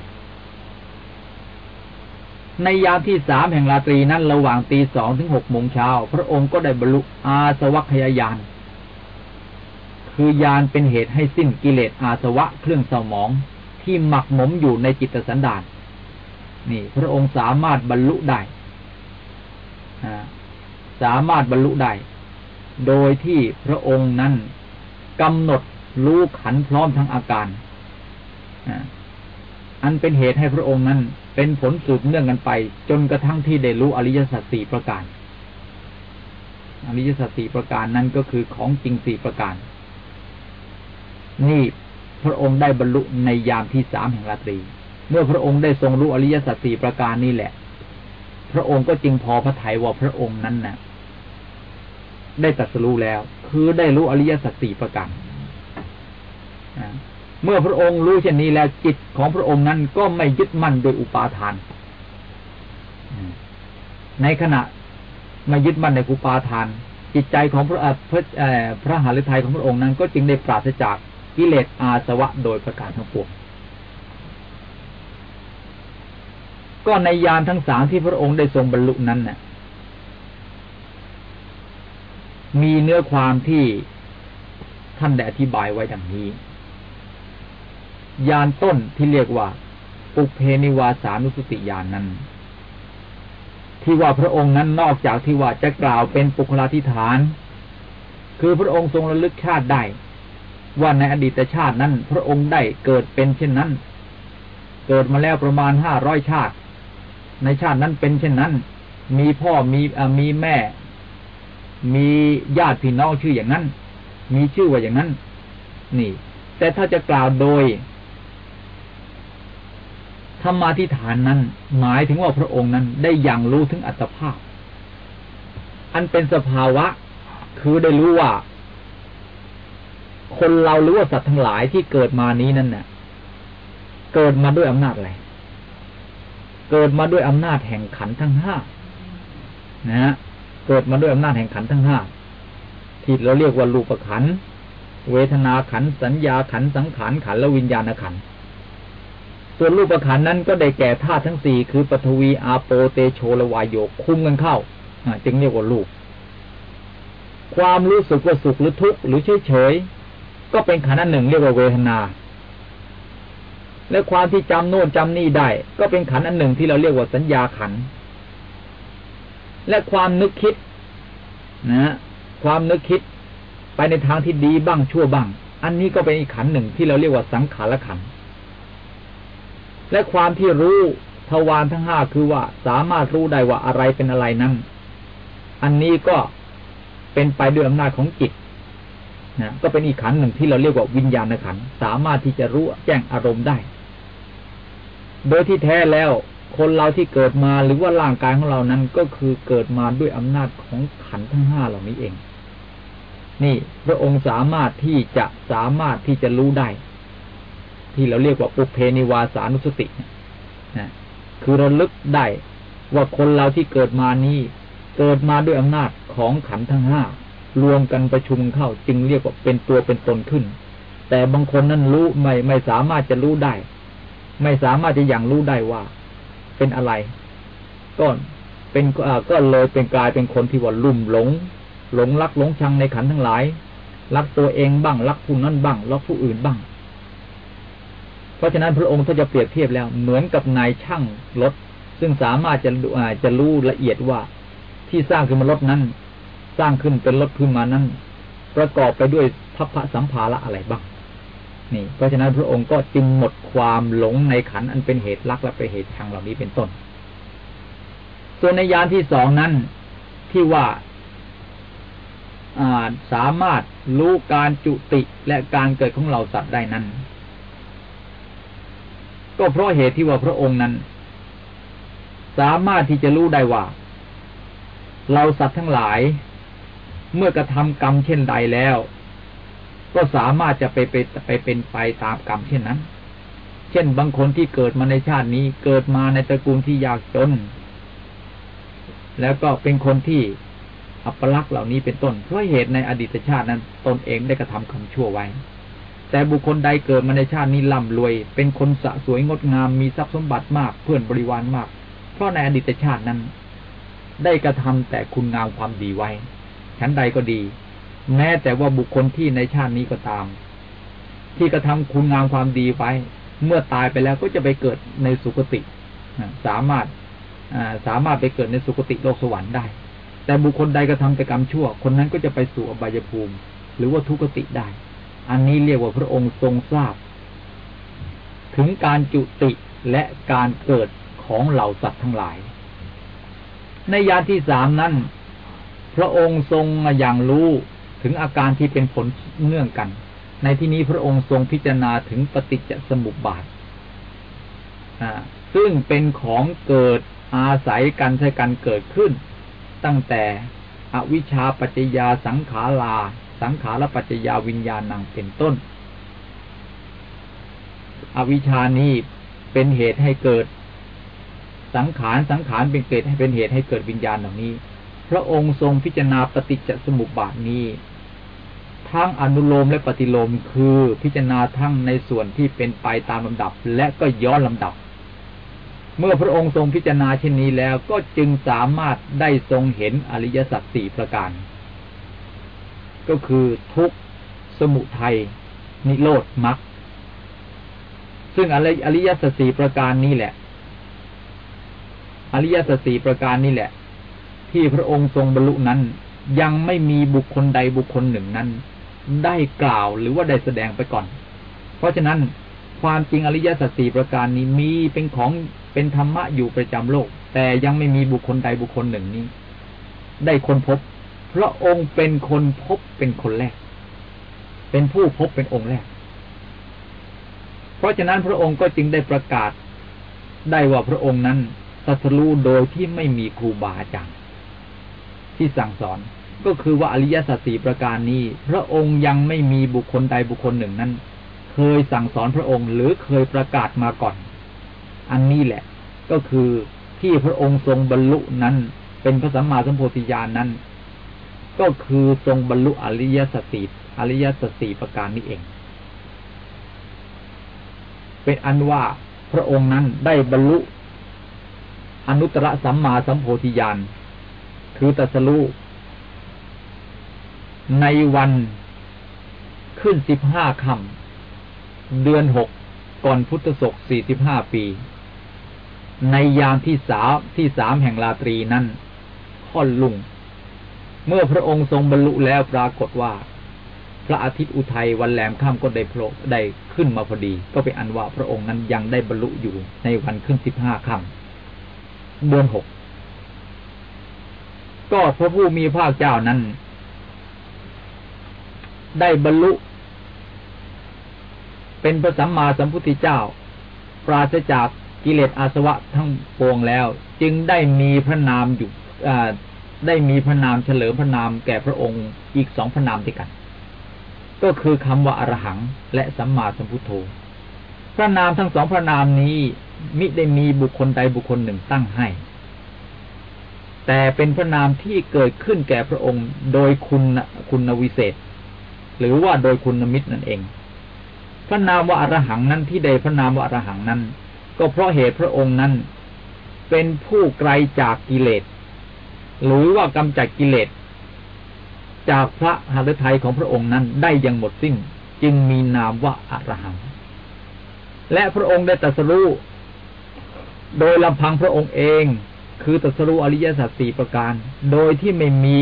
ในยามที่สามแห่งราตรีนั้นระหว่างตีสองถึงหกโมงเช้า พระองค์ก็ได้บรรลุอาสวัคยายาน คือยานเป็นเหตุให้สิ้นกิเลสอาสวะเครื่องเศร้าหมองที่หมักหมมอยู่ในจิตสันดานนี่ พระองค์สามารถบรรลุได้สามารถบรรลุได้ โดยที่พระองค์นั้นกำหนดรู้ขันพร้อมทั้งอาการ อันเป็นเหตุให้พระองค์นั้น เป็นผลสืบเนื่องกันไป จนกระทั่งที่ได้รู้อริยสัจสี่ประการ อริยสัจสี่ประการนั้นก็คือของจริงสี่ประการ นี่พระองค์ได้บรรลุในยามที่สามแห่งราตรี เมื่อพระองค์ได้ทรงรู้อริยสัจสี่ประการนี่แหละ พระองค์ก็จึงพอพระทัยว่าพระองค์นั้นนะ่ะ ได้ตรัสรู้แล้ว คือได้รู้อริยสัจสี่ประการ เมื่อพระองค์รู้เช่นนี้แล้วจิตของพระองค์นั้นก็ไม่ยึดมั่นโดยอุปาทาน ในขณะไม่ยึดมั่นในอุปาทาน จิตใจของพระพระพระหฤทัยของพระองค์นั้น ก็จึงได้ปราศจากกิเลสอาสวะโดยประการทั้งปวงก็ในยานทั้งสามที่พระองค์ได้ทรงบรรลุนั้นน่ะ มีเนื้อความที่ท่านได้อธิบายไว้ดังนี้ ยานต้นที่เรียกว่าปุเพนิวาสานุสติยานนั้น ที่ว่าพระองค์นั้นนอกจากที่ว่าจะกล่าวเป็นปุคลาธิฐาน คือพระองค์ทรงระลึกชาติได้ว่าในอดีตชาตินั้น พระองค์ได้เกิดเป็นเช่นนั้น เกิดมาแล้วประมาณห้าร้อยชาติ ในชาตินั้นเป็นเช่นนั้น มีพ่อมีมีแม่ มีญาติพี่น้องชื่ออย่างนั้น มีชื่อว่าอย่างนั้น นี่ แต่ถ้าจะกล่าวโดย ธรรมาทิฐานนั้น หมายถึงว่าพระองค์นั้นได้อย่างรู้ถึงอัตภาพ อันเป็นสภาวะ คือได้รู้ว่า คนเราหรือว่าสัตว์ทั้งหลายที่เกิดมานี้นั่นเนี่ยเกิดมาด้วยอำนาจอะไร เกิดมาด้วยอำนาจแห่งขันทั้งห้านะฮะเกิดมาด้วยอำนาจแห่งขันทั้งห้าที่เราเรียกว่ารูปขันเวทนาขันสัญญาขันสังขารขันและวิญญาณขัน ส่วนรูปขันนั้นก็ได้แก่ธาตุทั้งสี่คือปฐวีอาโปเตโชละวายโยคุ้มกันเข้าจึงเรียกว่ารูป ความรู้สึกว่าสุขหรือทุกข์หรือเฉยเฉยก็เป็นขันธ์ันหนึ่งเรียกว่าเวทนา และความที่จำโน่นจำนี่ได้ ก็เป็นขันธ์อันหนึ่งที่เราเรียกว่าสัญญาขันและความนึกคิดนะความนึกคิดไปในทางที่ดีบ้างชั่วบ้าง อันนี้ก็เป็นอีกขันหนึ่งที่เราเรียกว่าสังขารขันธ์ และความที่รู้ทวารทั้งห้าคือว่าสามารถรู้ได้ว่าอะไรเป็นอะไรนั้น อันนี้ก็เป็นไปด้วยอำนาจของจิตนะก็เป็นอีกขันหนึ่งที่เราเรียกว่าวิญญาณขันสามารถที่จะรู้แจ้งอารมณ์ได้ โดยที่แท้แล้วคนเราที่เกิดมาหรือว่าร่างกายของเรานั้นก็คือเกิดมาด้วยอำนาจของขันทั้งห้าเหล่านี้เอง นี่พระองค์สามารถที่จะสามารถที่จะรู้ได้ ที่เราเรียกว่าอุเพนิวาสานุสตินะคือระลึกได้ว่าคนเราที่เกิดมานี้เกิดมาด้วยอำนาจของขันทั้งห้ารวมกันประชุมเข้าจึงเรียกว่าเป็นตัวเป็นตนขึ้น แต่บางคนนั้นรู้ไม่ไม่สามารถจะรู้ได้ ไม่สามารถจะอย่างรู้ได้ว่า เป็นอะไร ก็เป็นก็เลยเป็นกลายเป็นคนที่ว่าลุ่มหลง หลงรักหลงชังในขันทั้งหลายรักตัวเองบ้างรักผู้นั้นบ้างรักผู้อื่นบ้าง เพราะฉะนั้นพระองค์ถ้าจะเปรียบเทียบแล้ว เหมือนกับนายช่างรถ ซึ่งสามารถจะจะรู้ละเอียดว่าที่สร้างขึ้นมารถนั้น สร้างขึ้นเป็นรถขึ้นมานั้น ประกอบไปด้วยพัพพสัมภาระอะไรบ้างนี่ เพราะฉะนั้นพระองค์ก็จึงหมดความหลงในขันอันเป็นเหตุรักและเป็นเหตุชังเหล่านี้เป็นต้น ส่วนในยานที่สองนั้นที่ว่าสามารถรู้การจุติและการเกิดของเราสัตว์ได้นั้น ก็เพราะเหตุที่ว่าพระองค์นั้น สามารถที่จะรู้ได้ว่า เราสัตว์ทั้งหลาย เมื่อกระทำกรรมเช่นใดแล้ว ก็สามารถจะไปไปไปเป็นไปตามกรรมเช่นนั้น เช่นบางคนที่เกิดมาในชาตินี้ เกิดมาในตระกูลที่ยากจน แล้วก็เป็นคนที่อัปลักษณ์เหล่านี้เป็นต้นเพราะเหตุในอดีตชาตินั้น ตนเองได้กระทำคำชั่วไว้ แต่บุคคลใดเกิดมาในชาตินี้ร่ำรวย เป็นคนสะสวยงดงามมีทรัพย์สมบัติมากเพื่อนบริวารมาก เพราะในอดีตชาตินั้น ได้กระทำแต่คุณงามความดีไว้ฉันใดก็ดี แม้แต่ว่าบุคคลที่ในชาตินี้ก็ตาม ที่กระทำคุณงามความดีไว้ เมื่อตายไปแล้วก็จะไปเกิดในสุคติสามารถสามารถไปเกิดในสุคติโลกสวรรค์ได้ แต่บุคคลใดกระทำแต่กรรมชั่ว คนนั้นก็จะไปสู่อบายภูมิ หรือว่าทุกติได้ อันนี้เรียกว่าพระองค์ทรงทราบ ถึงการจุติและการเกิดของเหล่าสัตว์ทั้งหลาย ในยานที่สามนั้น พระองค์ทรงอย่างรู้ถึงอาการที่เป็นผลเนื่องกัน ในที่นี้พระองค์ทรงพิจารณาถึงปฏิจจสมุปบาทซึ่งเป็นของเกิดอาศัยกันใช้กันเกิดขึ้น ตั้งแต่อวิชชาปัจจยาสังขารา สังขารปัจจยาวิญญาณังเป็นต้น อวิชานี้เป็นเหตุให้เกิด สังขารสังขารเป็นเกิดให้เป็นเหตุให้เกิดวิญญาณเหล่านี้ พระองค์ทรงพิจารณาปฏิจจสมุปบาทนี้ทั้งอนุโลมและปฏิโลมคือพิจารณาทั้งในส่วนที่เป็นไปตามลำดับ และก็ย้อนลำดับ เมื่อพระองค์ทรงพิจารณาเช่นนี้แล้วก็จึงสามารถได้ทรงเห็นอริยสัจสี่ประการ ก็คือทุกสมุทัยนิโรธมรรคซึ่งอริยสัจสีประการนี้แหละ อริยสัจสีประการนี้แหละ ที่พระองค์ทรงบรรลุนั้น ยังไม่มีบุคคลใดบุคคลหนึ่งนั้น ได้กล่าวหรือว่าได้แสดงไปก่อน เพราะฉะนั้นความจริงอริยสัจสีประการนี้มีเป็นของเป็นธรรมะอยู่ประจำโลก แต่ยังไม่มีบุคคลใดบุคคลหนึ่งนี้ ได้ค้นพบ พระองค์เป็นคนพบเป็นคนแรก เป็นผู้พบเป็นองค์แรก เพราะฉะนั้นพระองค์ก็จึงได้ประกาศได้ว่าพระองค์นั้นตัสรู้โดยที่ไม่มีครูบาอาจารย์ที่สั่งสอนก็คือว่าอริยสัจสี่ประการนี้ พระองค์ยังไม่มีบุคคลใดบุคคลหนึ่งนั้น เคยสั่งสอนพระองค์หรือเคยประกาศมาก่อน อันนี้แหละ ก็คือที่พระองค์ทรงบรรลุนั้น เป็นพระสัมมาสัมโพธิญาณนนั้น ก็คือทรงบรรลุอริยสัจสี่อริยสัจสี่ประการนี้เอง เป็นอันว่าพระองค์นั้นได้บรรลุอนุตตรสัมมาสัมโพธิญาณคือตัสรู้ในวันขึ้นสิบห้าคำเดือนหกก่อนพุทธศกสี่สิบห้าปี ในยามที่สามที่สามแห่งราตรีนั้นค่อนลุง เมื่อพระองค์ทรงบรรลุแล้วปรากฏว่า พระอาทิตย์อุทัยวันแหลมค่ำก็ได้โผล่ได้ขึ้นมาพอดี ก็เป็นอันว่าพระองค์นั้นยังได้บรรลุอยู่ในวันขึ้นสิบห้าค่ำเดือนหกก็พระผู้มีพระเจ้านั้น ได้บรรลุ เป็นพระสัมมาสัมพุทธเจ้า ปราศจากกิเลสอาสวะทั้งปวงแล้ว จึงได้มีพระนามอยู่ ได้มีพระนามเฉลิมพระนามแก่พระองค์อีกสองพระนามด้วยกัน ก็คือคำว่าอรหังและสัมมาสัมพุทโธ พระนามทั้งสองพระนามนี้มิได้มีบุคคลใดบุคคลหนึ่งตั้งให้ แต่เป็นพระนามที่เกิดขึ้นแก่พระองค์โดยคุณคุณวิเศษ หรือว่าโดยคุณมิตรนั่นเอง พระนามว่าอรหังนั้นที่ใดพระนามว่าอรหังนั้น ก็เพราะเหตุพระองค์นั้น เป็นผู้ไกลจากกิเลส หรือว่ากำจัดกิเลสจากพระหฤทัยของพระองค์นั้นได้อยังหมดสิ้น จึงมีนามว่าอรหัง และพระองค์ได้ตรัสรู้โดยลำพังพระองค์เอง คือตรัสรู้อริยสัจสี่ประการ โดยที่ไม่มี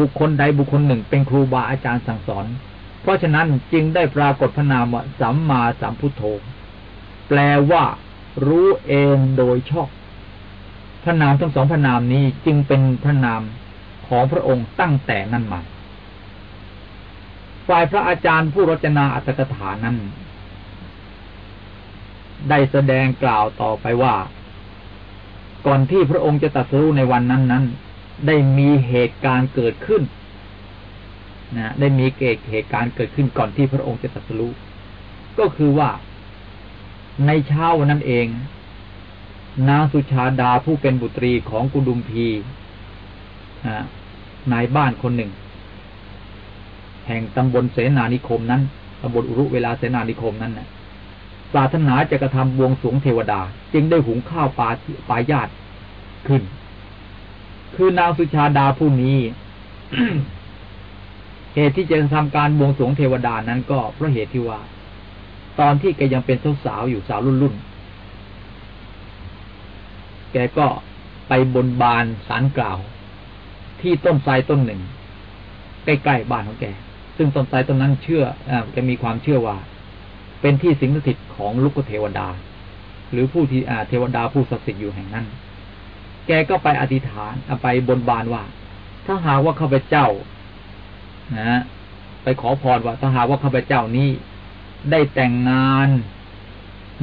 บุคคลใดบุคคลหนึ่งเป็นครูบาอาจารย์สั่งสอน เพราะฉะนั้นจึงได้ปรากฏพระนามว่าสัมมาสัมพุทโธแปลว่ารู้เองโดยชอบ พระนามทั้งสองพระนามนี้จึงเป็นพระนามของพระองค์ตั้งแต่นั้นมาฝ่ายพระอาจารย์ผู้รจนาอัตถกถานั้น ได้แสดงกล่าวต่อไปว่า ก่อนที่พระองค์จะตัดสู้ในวันนั้นนั้น ได้มีเหตุการณ์เกิดขึ้นนะได้มีเกตเหตุการณ์เกิดขึ้นก่อนที่พระองค์จะตัดสู้ก็คือว่าในเช้านนั้นเอง นางสุชาดาผู้เป็นบุตรีของกุดุมพีนายบ้านคนหนึ่ง แห่งตำบลเสนานิคมนั้นตำบลอุรุเวลาเสนานิคมนั้นนะปรารถนาจะกระทำบวงสวงเทวดา จึงได้หุงข้าวปลาปลายาตขึ้น คือนางสุชาดาผู้นี้เหตุที่จะทำการบวงสวงเทวดานั้นก็เพราะเหตุที่ว่า ตอนที่แกยังเป็นสาวๆอยู่สาวรุ่นรุ่น แกก็ไปบนบานสารกล่าว ที่ต้นไทรต้นหนึ่ง ใกล้ๆบ้านของแก ซึ่งต้นไทรต้นนั้นเชื่ออแกมีความเชื่อว่า เป็นที่สิงสถิตของลูกเทวดา หรือผู้ที่เทวดาผู้ศักดิ์สิทธิ์อยู่แห่งนั้น แกก็ไปอธิษฐานไปบนบานว่า ถ้าหากว่าข้าพเจ้านะไปขอพรว่าถ้าหากว่าข้าพเจ้านี้ได้แต่งงาน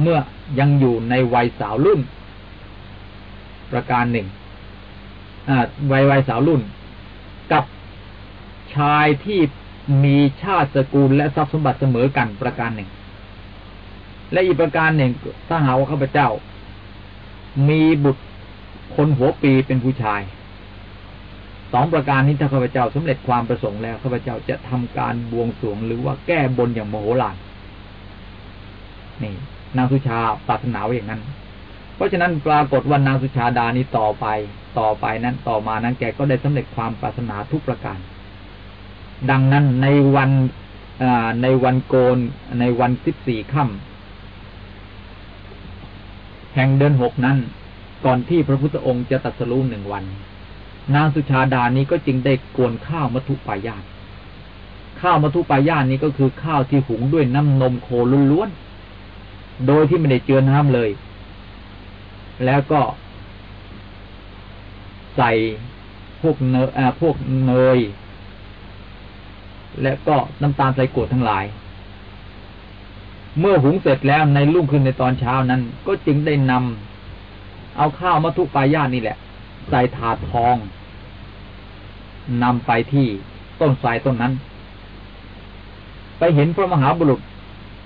เมื่อยังอยู่ในวัยสาวรุ่น ประการหนึ่งวัยวัยสาวรุ่น กับชายที่มีชาติสกุลและทรัพย์สมบัติเสมอกันประการหนึ่ง และอีกประการหนึ่งถ้าหาว่าข้าพเจ้า มีบุตรคนหัวปีเป็นผู้ชายสองประการนี้ถ้าข้าพเจ้าสำเร็จความประสงค์แล้วข้าพเจ้าจะทำการบวงสรวงหรือว่าแก้บนอย่างโมโหลานนี่นางสุชาปรารถนาอย่างนั้น ราะฉะนั้นปรากฏว่านางสุชาดานี้ต่อไป ต่อไปนั้นต่อมานั้นแกก็ได้สำเร็จความปรารถนาทุกประการ ดังนั้นในวันในวันโกนในวันสิบสี่ค่ำแห่งเดือนหกนั้น ก่อนที่พระพุทธองค์จะตัดสรู้หนึ่งวัน นางสุชาดานี้ก็จึงได้โกนข้าวมัทุปายาตข้าวมัทุปายาตนี้ก็คือข้าวที่หุงด้วยน้ำนมโคล้วนโดยที่ไม่ได้เจือน้ำเลย แล้วก็ใส่พวกเนยพวกเนย และก็น้ำตาลใส่กรดทั้งหลาย เมื่อหุงเสร็จแล้วในรุ่งขึ้นในตอนเช้านั้น ก็จึงได้นำเอาข้าวมัทุปายานี่แหละ ใส่ถาดทองนำไปที่ต้นไทรต้นนั้น ไปเห็นพระมหาบุรุษ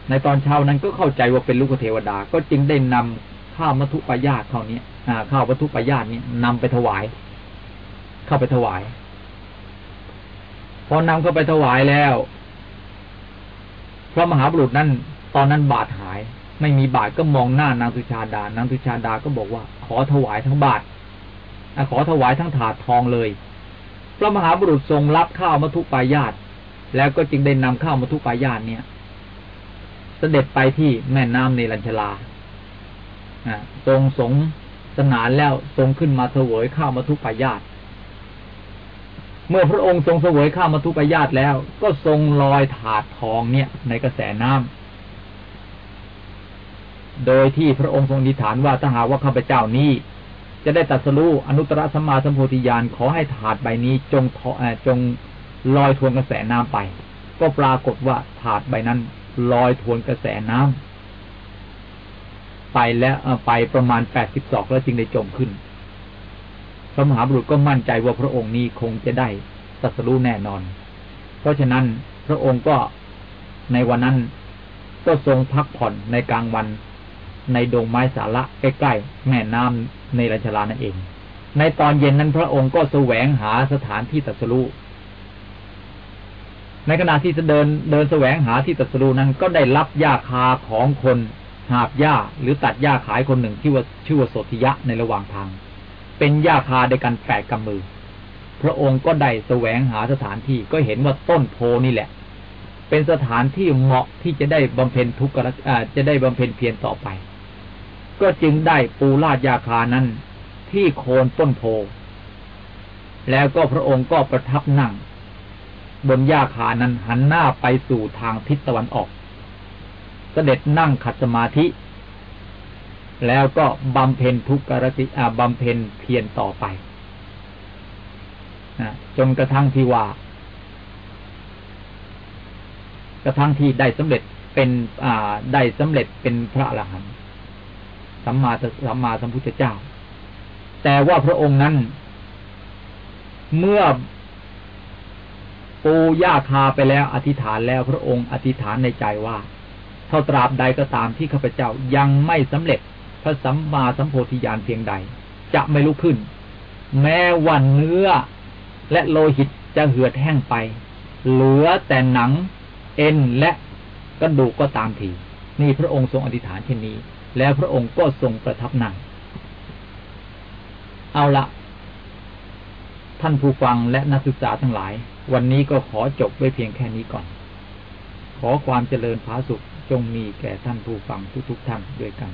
ในตอนเช้านั้นก็เข้าใจว่าเป็นลูกเทวดา ก็จึงได้นำ ข้าวมัทุปายาตเท่านี้ข้าวมัทุปายาตนี้นำไปถวาย เข้าไปถวาย พอนำเข้าไปถวายแล้วพระมหาบุรุษนั้นตอนนั้นบาทหาย ไม่มีบาทก็มองหน้านางสุชาดา นางสุชาดาก็บอกว่า ขอถวายทั้งบาทขอถวายทั้งถาดทองเลย พระมหาบุรุษทรงรับข้าวมัทุปายาตแล้วก็จึงได้นำข้าวมัทุปายาตเนี่ย เสด็จไปที่แม่น้ำในลัญชลา ทรงสงสนานแล้วทรงขึ้นมาเสวยข้าวมัทุปายาตเมื่อพระองค์ทรงเสวยข้าวมัทุปายาตแล้ว ก็ทรงลอยถาดทองเนี่ย ในกระแสน้ำโดยที่พระองค์ทรงดิฐานว่าถ้าหาว่าข้าพเจ้านี้ จะได้ตัดสู้อนุตตรสัมมาสัมโพธิญาณขอให้ถาดใบนี้จงจงลอยทวนกระแสน้ำไป ก็ปรากฏว่าถาดใบนั้นลอยทวนกระแสน้ำ ไปแล้วไปประมาณแปดสิบสองแล้วจึงได้จมขึ้น พระมหาบุรุษก็มั่นใจว่าพระองค์นี้คงจะได้ตัสรู้แน่นอน เพราะฉะนั้นพระองค์ก็ในวันนั้นก็ทรงพักผ่อนในกลางวันในดงไม้สาระใกล้ๆแม่น้ำในรัชลานั่นเอง ในตอนเย็นนั้นพระองค์ก็แสวงหาสถานที่ตัสรู้ในขณะที่จะเดินเดินแสวงหาที่ตัสรูนั้นก็ได้รับหญ้าคาของคน หาบหญ้าหรือตัดหญ้าขายคนหนึ่งที่ว่าชื่อว่าโสธิยะในระหว่างทาง เป็นหญ้าคาในกันแปดกำมือ พระองค์ก็ได้แสวงหาสถานที่ก็เห็นว่าต้นโพนี่แหละ เป็นสถานที่เหมาะที่จะได้บำเพ็ญทุกข์จะได้บำเพ็ญเพียรต่อไป ก็จึงได้ปูลาดยาคานั้น ที่โคนต้นโพ แล้วก็พระองค์ก็ประทับนั่ง บนหญ้าคานั้นหันหน้าไปสู่ทางทิศตะวันออก เสด็จนั่งขัดสมาธิ แล้วก็บำเพ็ญทุกขรติอาบำเพ็ญเพียรต่อไปนะจนกระทั่งที่ว่า กระทั่งที่ได้สำเร็จเป็นอ่าได้สำเร็จเป็นพระอรหันต์สัมมาสัมมาสัมพุทธเจ้า แต่ว่าพระองค์นั้น เมื่อปูย่าคาไปแล้วอธิษฐานแล้วพระองค์อธิษฐานในใจว่า เท่าตราบใดก็ตามที่ข้าพเจ้ายังไม่สำเร็จพระสัมมาสัมโพธิญาณเพียงใด จะไม่ลุกขึ้น แม้วันเนื้อ และโลหิตจะเหือดแห้งไป เหลือแต่หนัง เอ็นและกระดูกก็ตามทีนี่พระองค์ทรงอธิษฐานเช่นนี้ แล้วพระองค์ก็ทรงประทับนั่งเอาละท่านผู้ฟังและนักศึกษาทั้งหลาย วันนี้ก็ขอจบไว้เพียงแค่นี้ก่อน ขอความเจริญผาสุข จงมีแก่ท่านผู้ฟังทุกๆท่านด้วยกัน